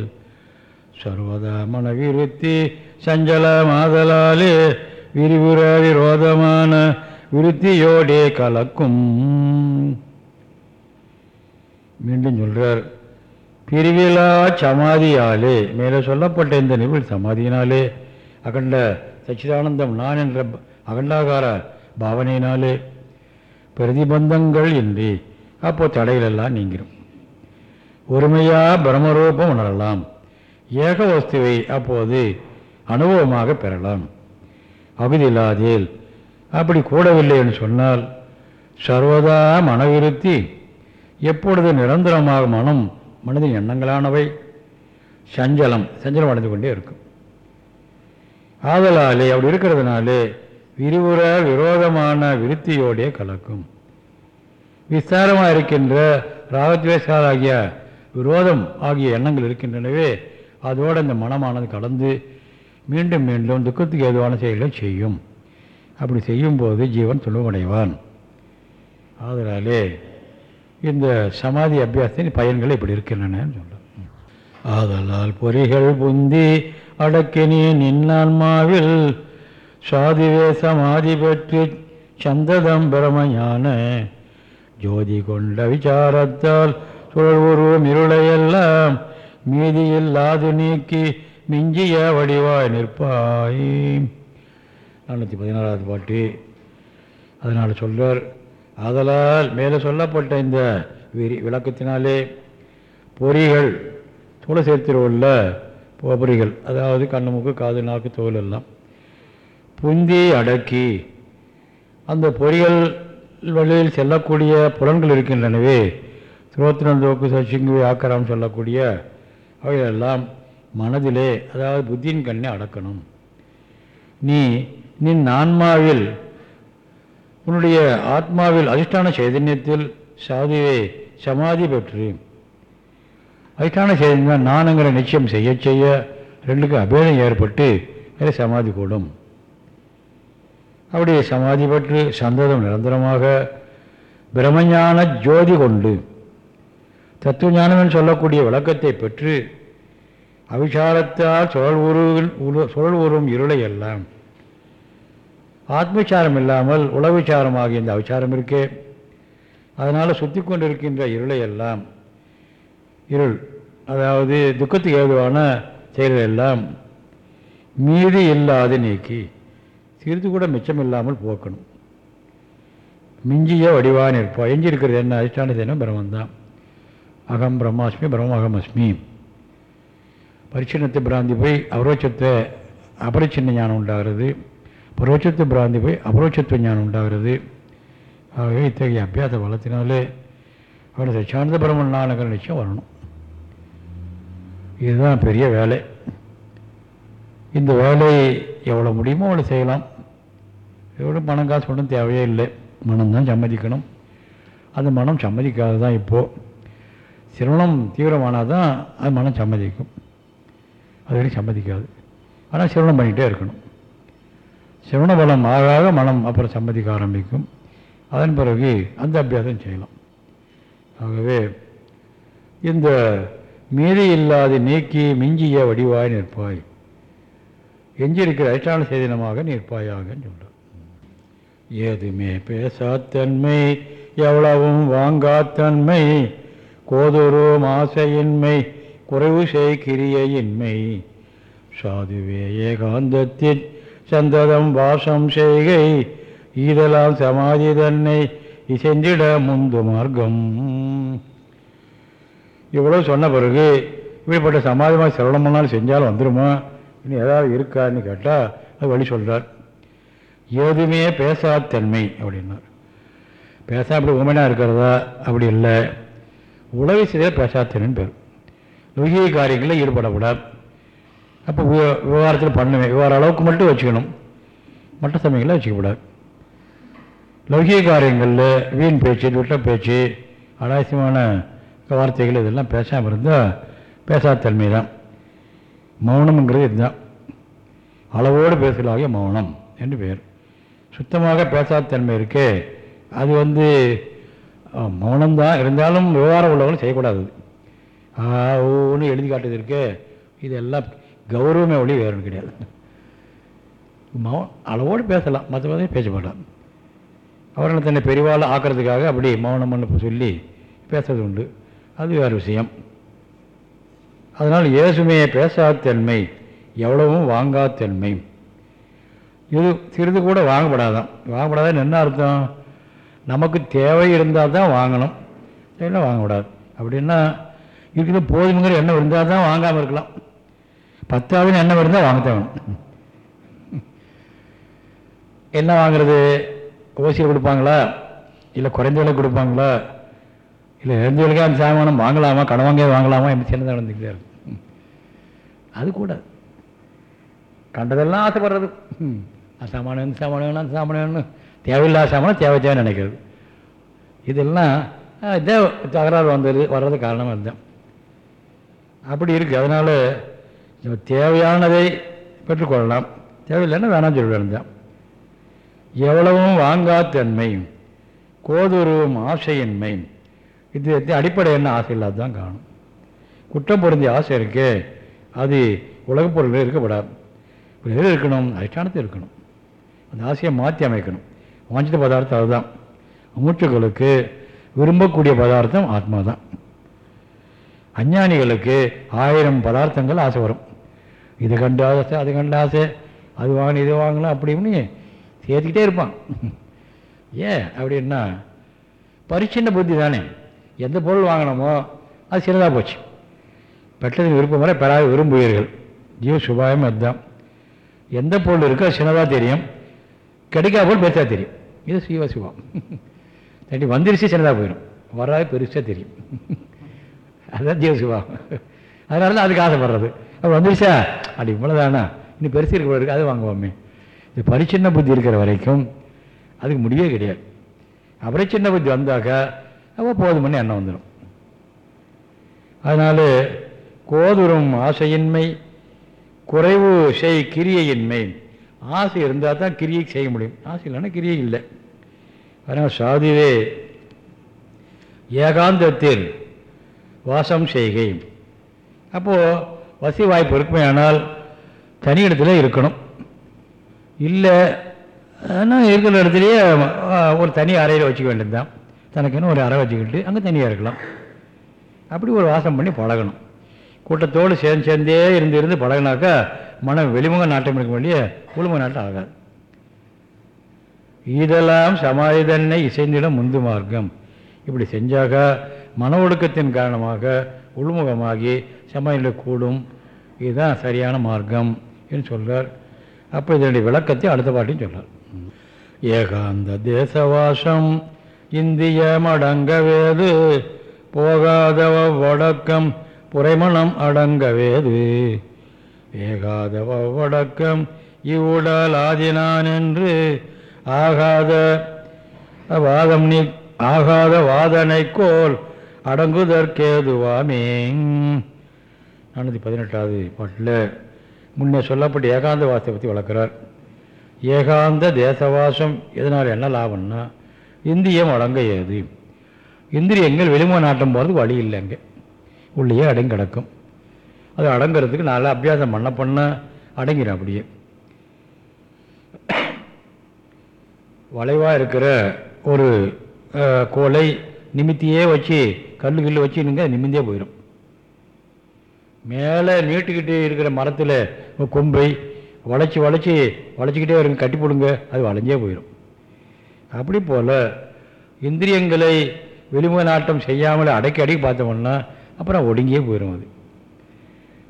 சர்வதா மனவிருத்தி சஞ்சல மாதலாலே விரிவுற விரோதமான விருத்தியோடே கலக்கும். மீண்டும் சொல்கிறார் பிரிவிலா சமாதியாலே. மேலே சொல்லப்பட்ட இந்த நிபுள் சமாதியினாலே அகண்ட சச்சிதானந்தம் நான் என்ற அகண்டாகார பாவனையினாலே பிரதிபந்தங்கள் இன்றி அப்போ தடைகளெல்லாம் நீங்கிடும் ஒருமையாக பிரம்மரூபம் உணரலாம். ஏக வஸ்துவை அப்போது அனுபவமாக பெறலாம். அகுதில்லாதேல் அப்படி கூடவில்லை என்று சொன்னால் சர்வதா மனவிருத்தி எப்பொழுது நிரந்தரமாக மனம் மனதின் எண்ணங்களானவை சஞ்சலம் சஞ்சலம் அடைந்து கொண்டே இருக்கும். ஆதலாலே அப்படி இருக்கிறதுனாலே விரிவுற விரோதமான விருத்தியோடே கலக்கும். விஸ்தாரமாக இருக்கின்ற ராகத்வேஷாலாகிய விரோதம் ஆகிய எண்ணங்கள் இருக்கின்றனவே அதோடு இந்த மனமானது கலந்து மீண்டும் மீண்டும் துக்கத்துக்கு ஏதுவான செயல்களை செய்யும். அப்படி செய்யும்போது ஜீவன் துன்பமடைவான். ஆதலாலே இந்த சமாதி அபியாசத்தின் பயன்கள் இப்படி இருக்கின்றன சொல்கிறேன் ஆதலால் பொறிகள் புந்தி அடக்கினி நின்னான்மாவில் சாதிவே சமாதி பெற்று சந்ததம் பிரமஞான. ஜோதி கொண்ட விசாரத்தால் சுழல் உருவம் இருளையெல்லாம் மீதியில்லாது நீக்கி மிஞ்சிய வடிவாய் நிற்பாய். நானூற்றி பதினாறாவது பாட்டு. அதனால் சொல்கிறார் ஆதலால் மேலே சொல்லப்பட்ட இந்த விரி விளக்கத்தினாலே பொறிகள் தூள சேர்த்தில் உள்ள பொறிகள் அதாவது கண்ணு மூக்கு காது நாக்கு தோல் எல்லாம் புந்தி அடக்கி அந்த பொறிகள் வழியில் செல்லக்கூடிய புலன்கள் இருக்கின்றனவே துரோத்திரந்தோக்கு சசிங்கு ஆக்கரம் சொல்லக்கூடிய அவைகளெல்லாம் மனதிலே அதாவது புத்தியின் கண்ணை அடக்கணும். நீ நின் ஆன்மாவில் உன்னுடைய ஆத்மாவில் அதிஷ்டான சைதன்யத்தில் சாதுவே சமாதி பெற்று அதிஷ்டான சைதன்யம் நானுங்கிற நிச்சயம் செய்ய செய்ய ரெண்டுக்கு அபேதம் ஏற்பட்டு அதில் சமாதி கூடும். அப்படி சமாதி பெற்று சந்ததம் நிரந்தரமாக பிரம்மஞான ஜோதி கொண்டு தத்துவ ஞானம் சொல்லக்கூடிய விளக்கத்தை பெற்று அவிசாரத்தால் சுழல் உருவில் உரு சுழல் உருவும் இருளை எல்லாம் ஆத்மவிச்சாரம் இல்லாமல் உளவிச்சாரமாகிய இந்த அவிச்சாரம் இருக்கே. அதனால் சுற்றி கொண்டிருக்கின்ற இருளை எல்லாம் இருள் அதாவது துக்கத்துக்கு ஏதுவான செயல்கள் எல்லாம் மீதி இல்லாது நீக்கி சிறிது கூட மிச்சம் இல்லாமல் போக்கணும். மிஞ்சிய வடிவாக நிற்போம் எஞ்சி இருக்கிறது என்ன? அதிஷ்டான சேனம் பிரம்மந்தான். அகம் பிரம்மாஸ்மி பிரம்ம அகமஸ்மி பரிச்சின்னத்தை பிராந்தி போய் அவரோச்சத்தை அபரிச்சின்ன ஞானம் உண்டாகிறது. பரோட்சத்து பிராந்தி போய் அபரோட்சத்துவ ஞானம் உண்டாகிறது. ஆகவே இத்தகைய அபியாச பலத்தினாலே அவனை சச்சானந்த நானகர நிச்சயம் வரணும். இதுதான் பெரிய வேலை. இந்த வேலையை எவ்வளோ முடியுமோ அவ்வளோ செய்யலாம். எவ்வளோ பணம் காசு ஒன்றும் தேவையே இல்லை. மனம்தான் சம்மதிக்கணும். அந்த மனம் சம்மதிக்காது தான் இப்போது சிரவணம் தீவிரமானால் தான் அது மனம் சம்மதிக்கும். அது வரைக்கும் சம்மதிக்காது. ஆனால் சிரவணம் பண்ணிகிட்டே இருக்கணும். சிவன பலம் ஆக ஆக மனம் அப்புறம் சம்மதிக்க ஆரம்பிக்கும். அதன் பிறகு அந்த அபியாசம் செய்யலாம். ஆகவே இந்த மீதி இல்லாது நீக்கி மிஞ்சிய வடிவாய் நிற்பாய். எஞ்சிருக்கிற அதிஷ்டான சேதனமாக நிற்பாயாகன்னு சொல்கிறார் ஏதுமே பேசாத்தன்மை எவ்வளவும் வாங்காத்தன்மை கோதுரும் ஆசையின்மை குறைவு செய் கிரியையின்மை சாதுவே ஏகாந்தத்தின் சந்ததம் வாசம் செய்கை ஈதலாம் சமாதி தன்னை இசைந்திட முந்து மார்க்கம். இவ்வளோ சொன்ன பிறகு இப்படிப்பட்ட சமாதமாக சிரவணம் பண்ணாலும் செஞ்சாலும் வந்துடுமா இன்னும் ஏதாவது இருக்கான்னு கேட்டால் அது வழி சொல்கிறார் ஏதுமே பேசாத்தன்மை அப்படின்னார். பேச அப்படி உண்மையாக இருக்கிறதா? அப்படி இல்லை. உளவி செய்த பேசாத்தன்மைன்னு பேர். லுகிய காரியங்களில் ஈடுபடக்கூடாது. அப்போ விவகாரத்தில் பண்ணுவேன். விவகார அளவுக்கு மட்டும் வச்சுக்கணும். மற்ற சமயங்களில் வச்சுக்கக்கூடாது லௌகிக காரியங்களில் வீண் பேச்சு துட்ட பேச்சு அலாசியமான வார்த்தைகள் இதெல்லாம் பேசாமல் இருந்தால் பேசாத்தன்மை தான் மௌனம்ங்கிறது இதுதான். அளவோடு பேசலாகிய மௌனம் என்று பெயர். சுத்தமாக பேசாத்தன்மை இருக்கே அது வந்து மௌனம்தான். இருந்தாலும் விவகாரம் உள்ளவங்களும் செய்யக்கூடாது. ஆ ஒன்று எழுதி காட்டுது இருக்கே இதெல்லாம் கௌரவமே ஒளி வேறு ஒண்ணும் கிடையாது. மௌ அளவோடு பேசலாம். மற்ற மாதிரி பேச மாட்டான் அவர்களை தன்னை பெரிவால் ஆக்கிறதுக்காக அப்படி மௌனம்னு சொல்லி பேசுறது உண்டு. அது வேறு விஷயம். அதனால் இயேசுமையை பேசாத்தன்மை எவ்வளவும் வாங்காத்தன்மை. இது சிறிது கூட வாங்கப்படாதான் வாங்கப்படாதான் என்ன அர்த்தம்? நமக்கு தேவை இருந்தால் தான் வாங்கணும். இல்லைன்னா வாங்கக்கூடாது அப்படின்னா இருக்குது போதுங்கிற எண்ணம் இருந்தால் தான் வாங்காமல் இருக்கலாம். பத்தாவதுன்னு எண்ணம் இருந்தால் வாங்கத்தான் என்ன வாங்குறது? ஓசியில் கொடுப்பாங்களா? இல்லை குறைந்த விலை கொடுப்பாங்களா? இல்லை இறந்த விலைக்கே அந்த சாமானம் வாங்கலாமா? கடன் வாங்க வாங்கலாமா? என்ன சின்னதாக நடந்துக்கிட்டே இருக்கும் அது கூட. கண்டதெல்லாம் ஆசைப்படுறது. ம். அந்த சாமானம் இந்த சாமானம் வேணும் அந்த சாமானம் வேணும் தேவையில்லாத சாமானம் தேவை தேவை நினைக்கிறது. இதெல்லாம் ஆ, இதே தகராறு வந்தது வர்றது காரணமாக இருந்தேன் அப்படி இருக்குது அதனால் தேவையானதை பெற்றுக்கொள்ளலாம். தேவையில்லைன்னா வேணாம் சொல்லி எவ்வளவும் வாங்காத்தன்மை கோதுருவும் ஆசையின்மை இது அடிப்படை என்ன? ஆசை இல்லாதான் காணும் குற்றம் பொருந்திய ஆசை இருக்கு அது உலகப் பொருளில் இருக்கப்படாது. எது இருக்கணும்? அதிஷ்டானத்தில் இருக்கணும். அந்த ஆசையை மாற்றி அமைக்கணும். வாஞ்சித்த பதார்த்தம் அதுதான். மூச்சுகளுக்கு விரும்பக்கூடிய பதார்த்தம் ஆத்மா தான் அஞ்ஞானிகளுக்கு ஆயிரம் பதார்த்தங்கள் ஆசை வரும். இது கண்டு ஆசை அது கண்டு ஆசை அது வாங்கணும் இது வாங்கலாம் அப்படி இப்படின்னு சேர்த்துக்கிட்டே இருப்பான். ஏன் அப்படின்னா பரிச்சின்ன புத்தி தானே. எந்த பொருள் வாங்கினோமோ அது சின்னதாக போச்சு. பெற்றதின் விருப்பம் வரை பெறாத விரும்புவீர்கள். ஜீவ சுபாயம் அதுதான். எந்த பொருள் இருக்கோ சின்னதாக தெரியும். கிடைக்காத பொருள் பெருசாக தெரியும். இது சிவ சிவம் தட்டி வந்துருச்சு சின்னதாக போயிடும். வராது பெருசாக தெரியும். அதுதான் ஜீவ சிவம் அதனால தான் அதுக்கு ஆசைப்படுறது. அப்போ வந்துருச்சா? அப்படி இவ்வளோதானா இன்னும் பெருசு இருக்க இருக்குது அது வாங்குவோமே. இது பரிச்சின்ன புத்தி இருக்கிற வரைக்கும் அதுக்கு முடியவே கிடையாது. அப்புறம் சின்ன புத்தி வந்தாக்கா அப்போ போதுமன்னு எண்ணம் வந்துடும் அதனால் கோதுரும் ஆசையின்மை குறைவு செய் கிரியையின்மை. ஆசை இருந்தால் தான் கிரியை செய்ய முடியும். ஆசை இல்லைன்னா கிரியை இல்லை. அதனால் சாதுவே ஏகாந்தத்தில் வாசம் செய்கை அப்போது வசதி வாய்ப்பு இருக்குமே ஆனால் தனி இடத்துல இருக்கணும். இல்லை ஆனால் இருக்கிற இடத்துலையே ஒரு தனி அறையில் வச்சுக்க வேண்டியது தான் தனக்குன்னு ஒரு அறை வச்சுக்கிட்டு அங்கே தனியாக இருக்கலாம். அப்படி ஒரு வாசம் பண்ணி பழகணும். கூட்டத்தோடு சேர்ந்து சேர்ந்தே இருந்து இருந்து பழகினாக்கா மனம் வெளிமுக நாட்டம் இருக்க வேண்டிய உள்முக நாட்டம் ஆகாது. இதெல்லாம் சமாதி தன்னை இசைந்திட முந்து மார்க்கம். இப்படி செஞ்சாக மன ஒழுக்கத்தின் காரணமாக உள்முகமாகி சமாதியில் கூடும். இதுதான் சரியான மார்க்கம் என்று சொல்கிறார் அப்போ இதனுடைய விளக்கத்தை அடுத்த பாட்டையும் சொல்கிறார் ஏகாந்த தேசவாசம் இந்திய மடங்கவேது போகாதவ வடக்கம் புரைமணம் அடங்கவேது ஏகாதவ வடக்கம் இவ்வுடல் ஆதினான் என்று ஆகாத வாதம் நீ ஆகாத வாதனை கோல் அடங்குதற்கேதுவாமே நானூற்றி பதினெட்டாவது பாட்டில் முன்னே சொல்லப்பட்ட ஏகாந்த வாசத்தை பற்றி வளர்க்குறார். ஏகாந்த தேசவாசம் எதனால் என்ன லாபம்னா இந்தியம் அடங்க ஏது? இந்திரியங்கள் வெளிமுக நாட்டம் போகிறதுக்கு வழி இல்லை அங்கே. உள்ளேயே அடங்கி கிடக்கும். அது அடங்கிறதுக்கு நல்லா அபியாசம் பண்ண பண்ண அடங்கிடும் அப்படியே. வளைவாக இருக்கிற ஒரு கோலை நிமித்தியே வச்சு கல் கில்லு வச்சு நீங்கள் போயிடும் மேலே நீட்டுக்கிட்டு இருக்கிற மரத்தில் கொம்பை வளைச்சி வளைச்சி வளைச்சிக்கிட்டே வருங்க கட்டி போடுங்க அது வளைஞ்சே போயிடும் அப்படி போல் இந்திரியங்களை வெளிமுக நாட்டம் செய்யாமல் அடக்கி அடக்கி பார்த்தோம்னா அப்புறம் ஒடுங்கியே போயிடும் அது.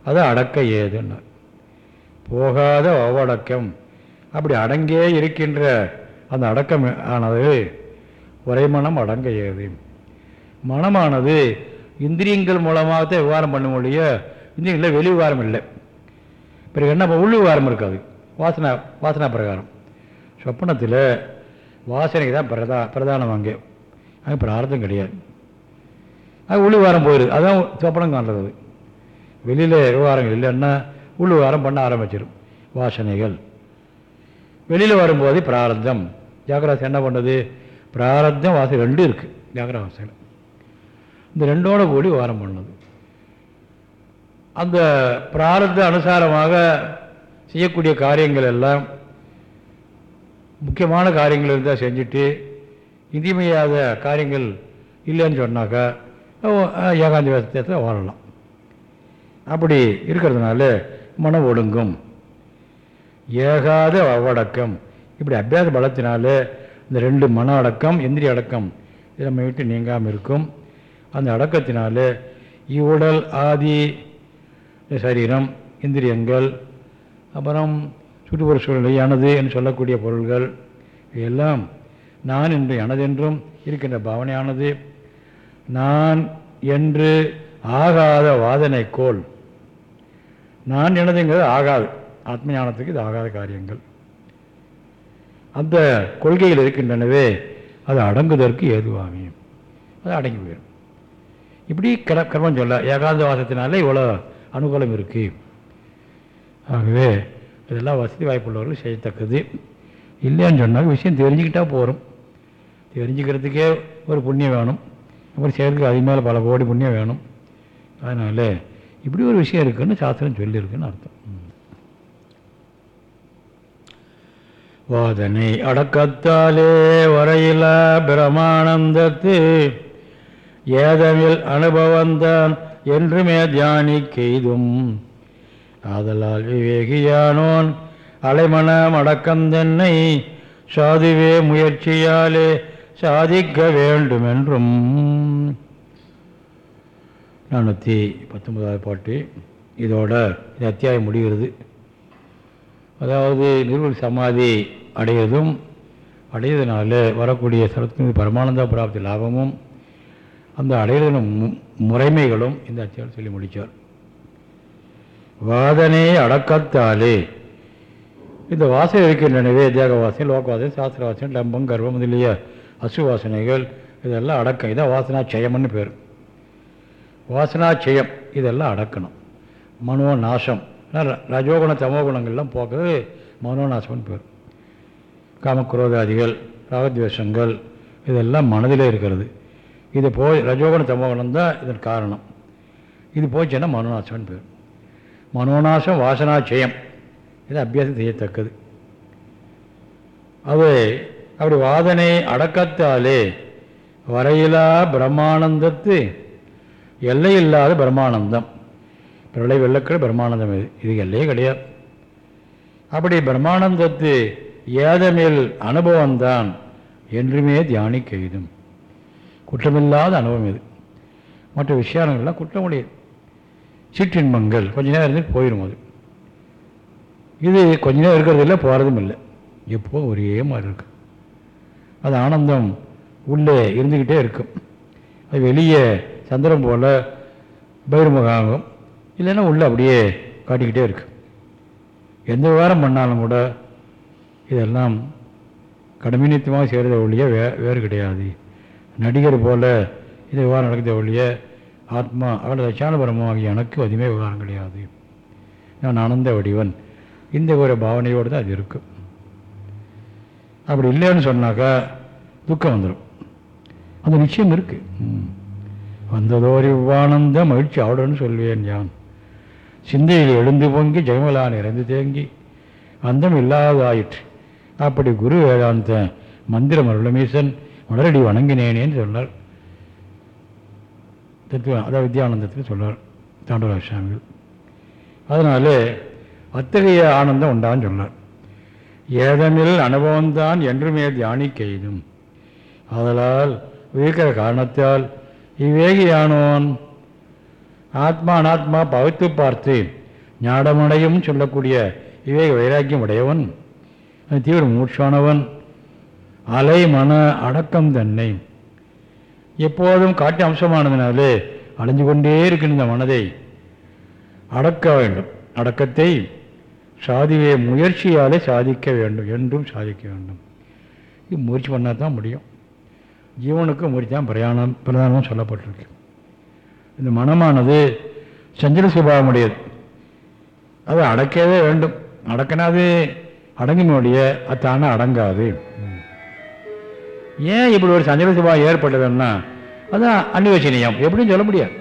அது அடக்க ஏதுன்னா. போகாத அவடக்கம். அப்படி அடங்கே இருக்கின்ற அந்த அடக்கம் ஆனது ஒரே மனம் அடங்க ஏது? மனமானது. இந்திரியங்கள் மூலமாக தான் விவகாரம் பண்ண முடிய இந்திரியங்களில் வெளி விவகாரம் இல்லை. பிறகு என்ன உள் விவகாரம் இருக்காது. வாசனா வாசனா பிரகாரம். சொப்பனத்தில் வாசனைக்கு தான் பிரதா பிரதானம் அங்கே. அங்கே பிரார்த்தம் கிடையாது. அது உள் விவகாரம் போயிடுது. அதுதான் சொப்பனம் காண்றது வெளியில் விவகாரங்கள் இல்லைன்னா உள் விவகாரம் பண்ண ஆரம்பிச்சிடும் வாசனைகள். வெளியில் வரும்போது பிராரத்தம். ஜாகராசி என்ன பண்ணுறது பிராரத்தம் வாசனை ரெண்டும் இருக்குது ஜாகிரவாசையில் இந்த ரெண்டோட கூடி வாரம் பண்ணுது. அந்த பிராரத்த அனுசாரமாக செய்யக்கூடிய காரியங்கள் எல்லாம் முக்கியமான காரியங்கள் இருந்தால் செஞ்சுட்டு இனிமையாத காரியங்கள் இல்லைன்னு சொன்னாக்கா அஹ், ஏகாந்தி வாழலாம். அப்படி இருக்கிறதுனால மனம் ஒடுங்கும். ஏகாத அவ்வடக்கம் இப்படி அபியாச பலத்தினால இந்த ரெண்டு மன அடக்கம் எந்திரி அடக்கம் இதை நம்ம விட்டு நீங்காமல் இருக்கும். அந்த அடக்கத்தினால இவ்வுடல் ஆதி சரீரம் இந்திரியங்கள் அப்புறம் சுற்றுப்புற சூழ்நிலை எனது என்று சொல்லக்கூடிய பொருள்கள் எல்லாம் நான் என்று எனதென்றும் இருக்கின்ற பாவனையானது. நான் என்று ஆகாத வாதனை கோல் நான் எனதுங்கிறது ஆகாது. ஆத்ம ஞானத்துக்கு இது ஆகாத காரியங்கள். அந்த கொள்கைகள் இருக்கின்றனவே அது அடங்குவதற்கு ஏதுவாமையும் அது அடங்கி போயிடும் இப்படி கிர கர்மம் சொல்ல ஏகாந்த வாசத்தினாலே இவ்வளோ அனுகூலம் இருக்குது ஆகவே இதெல்லாம் வசதி வாய்ப்புள்ளவர்கள் செய்யத்தக்கது. இல்லைன்னு சொன்னால் விஷயம் தெரிஞ்சுக்கிட்டால் போகிறோம் தெரிஞ்சுக்கிறதுக்கே ஒரு புண்ணியம் வேணும். அப்புறம் செயலுக்கு அது மேலே பல கோடி புண்ணியம் வேணும். அதனால் இப்படி ஒரு விஷயம் இருக்குன்னு சாஸ்திரம் சொல்லியிருக்குன்னு அர்த்தம். வாதனை அடக்கத்தாலே வரையில பிரமானந்தத்து ஏதமில் அனுபவந்தான் என்றுமே தியானிக்கெய்தும். ஆதலால் விவேகியானோன் அலைமனம் மடக்கந்தென்னை சாதுவே முயற்சியாலே சாதிக்க வேண்டுமென்றும். நானூற்றி பத்தொன்பதாவது பாட்டு. இதோட இந்த அத்தியாயம் முடிகிறது. அதாவது நிர்வல் சமாதி அடையதும் அடையதுனால வரக்கூடிய சரத்து பரமானந்த பிராப்தி லாபமும் அந்த அடையதன மு- முறைமைகளும் இந்த அத்தியாயம் சொல்லி முடித்தார் வாதனை அடக்கத்தாலே. இந்த வாசனை இருக்கின்றனவே தேக வாசனை லோகவாசனை சாஸ்திர வாசனை லம்பம் கர்வம் முதலிய அசு வாசனைகள் இதெல்லாம் அடக்கம். இதான் வாசனா செயம்னு பேர். வாசனா செயம் இதெல்லாம் அடக்கணும். மனோ நாசம் ரஜோகுண தமோகுணங்கள்லாம் போக்கவே மனோ நாசம்னு பேர் காமக்ரோதாதிகள் ராகத்வேஷங்கள் இதெல்லாம் மனதிலே இருக்கிறது. இது போய் ரஜோகுண தமோகுணம் தான் இதன் காரணம். இது போச்சுன்னா மனோநாசம்னு பேர். மனோநாசம் வாசனாச்சயம். இது அபியாசம் செய்யத்தக்கது. அது அப்படி வாதனை அடக்கத்தாலே வரையிலா பிரம்மானந்தத்து எல்லையில்லாத பிரம்மானந்தம். பிரளை வெள்ளக்கிற பிரம்மானந்தம் இது. இது எல்லையே கிடையாது. அப்படி பிரம்மானந்தத்து ஏதமில் அனுபவம்தான் என்றுமே தியானிக்க எய்தும். குற்றமில்லாத அனுபவம் இது. மற்ற விஷயங்கள்லாம் குற்றமுடையது சிற்றின்பங்கள் கொஞ்ச நேரம் இருந்து போயிடும் அது. இது கொஞ்ச நேரம் இருக்கிறது இல்லை போகிறதும் இல்லை. எப்போ ஒரே மாதிரி இருக்கு. அது ஆனந்தம் உள்ளே இருந்துக்கிட்டே இருக்கும். அது வெளியே சந்திரம் போல் பயிர்முகாகும் இல்லைன்னா உள்ளே அப்படியே காட்டிக்கிட்டே இருக்கு. எந்த விவகாரம் பண்ணாலும் கூட இதெல்லாம் கடுமைநித்தமாக செய்கிறத ஒழிய வே வேறு கிடையாது. நடிகர் போல இது விவகாரம் நடக்குதே ஒழிய ஆத்மா அவளது தட்சானபரமாகிய எனக்கு அதுவுமே விவகாரம் கிடையாது. நான் ஆனந்த வடிவன். இந்த ஒரு பாவனையோடு தான் அது இருக்கும் அப்படி இல்லைன்னு சொன்னாக்கா துக்கம் வந்துடும் அந்த நிச்சயம் இருக்கு. வந்ததோர் இவ்வானந்த மகிழ்ச்சி ஆவுடன்னு சொல்வேன் யான். சிந்தையில் எழுந்து பொங்கி ஜெயமலான் இறந்து தேங்கி அந்தம் இல்லாதாயிற்று. அப்படி குரு வேதாந்த மந்திரம் அருளமீசன் மலரடி வணங்கினேனேன்னு சொன்னார். தத்துவ அதாவது வித்யானந்தத்துக்கு சொன்னார் தாண்டவ சுவாமிகள் அதனாலே அத்தகைய ஆனந்தம் உண்டான்னு சொன்னார். ஏதனில் அனுபவம்தான் என்றுமே தியானிக்க எய்தும் ஆதலால் இருக்கிற காரணத்தால் இவ்வேகியானோன் ஆத்மா அனாத்மா பகுத்து பார்த்து ஞாடமடையும் சொல்லக்கூடிய விவேக வைராக்கியம் உடையவன் தீவிர மூச்சானவன் அலை மன அடக்கம் தன்னை. எப்போதும் காட்டு அம்சமானதுனாலே அலைஞ்சு கொண்டே இருக்கின்ற இந்த மனதை அடக்க வேண்டும். அடக்கத்தை சாதிவே முயற்சியாலே சாதிக்க வேண்டும் என்றும் சாதிக்க வேண்டும். இது முயற்சி பண்ணால் தான் முடியும். ஜீவனுக்கு முயற்சி தான் பிரயாணம் பிரதானமாக சொல்லப்பட்டிருக்கு. இந்த மனமானது சஞ்சல சுபாவமுடையது. அது அடக்கவே வேண்டும். அடக்கினாது அடங்கினுடைய அது தானே அடங்காது. ஏன் இப்படி ஒரு சஞ்சல சுபாவம் ஏற்பட்டதுன்னா அதுதான் அன்னிவசனியம் எப்படின்னு சொல்ல முடியாது.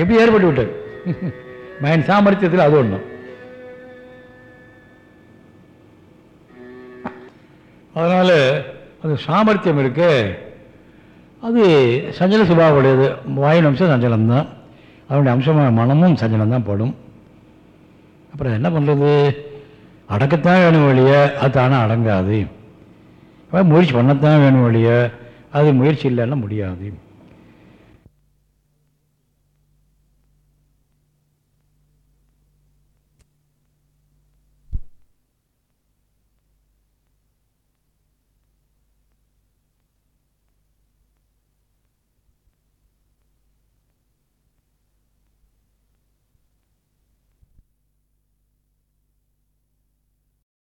எப்படி ஏற்பட்டு விட்டது? மயன் சாமர்த்தியத்தில் அது ஒன்று அதனால் அது சாமர்த்தியம் இருக்கு. அது சஞ்சல சுபாவம் உடையது வாயின் அம்சம் சஞ்சலம்தான். அதனுடைய அம்சமாக மனமும் சஞ்சலம் தான் படும். அப்புறம் என்ன பண்ணுறது அடக்கத்தான் வேணும் வழியை அது தானே அடங்காது. முயற்சி பண்ணத்தான் வேணும் வழிய அது முயற்சி இல்லைன்னா முடியாது.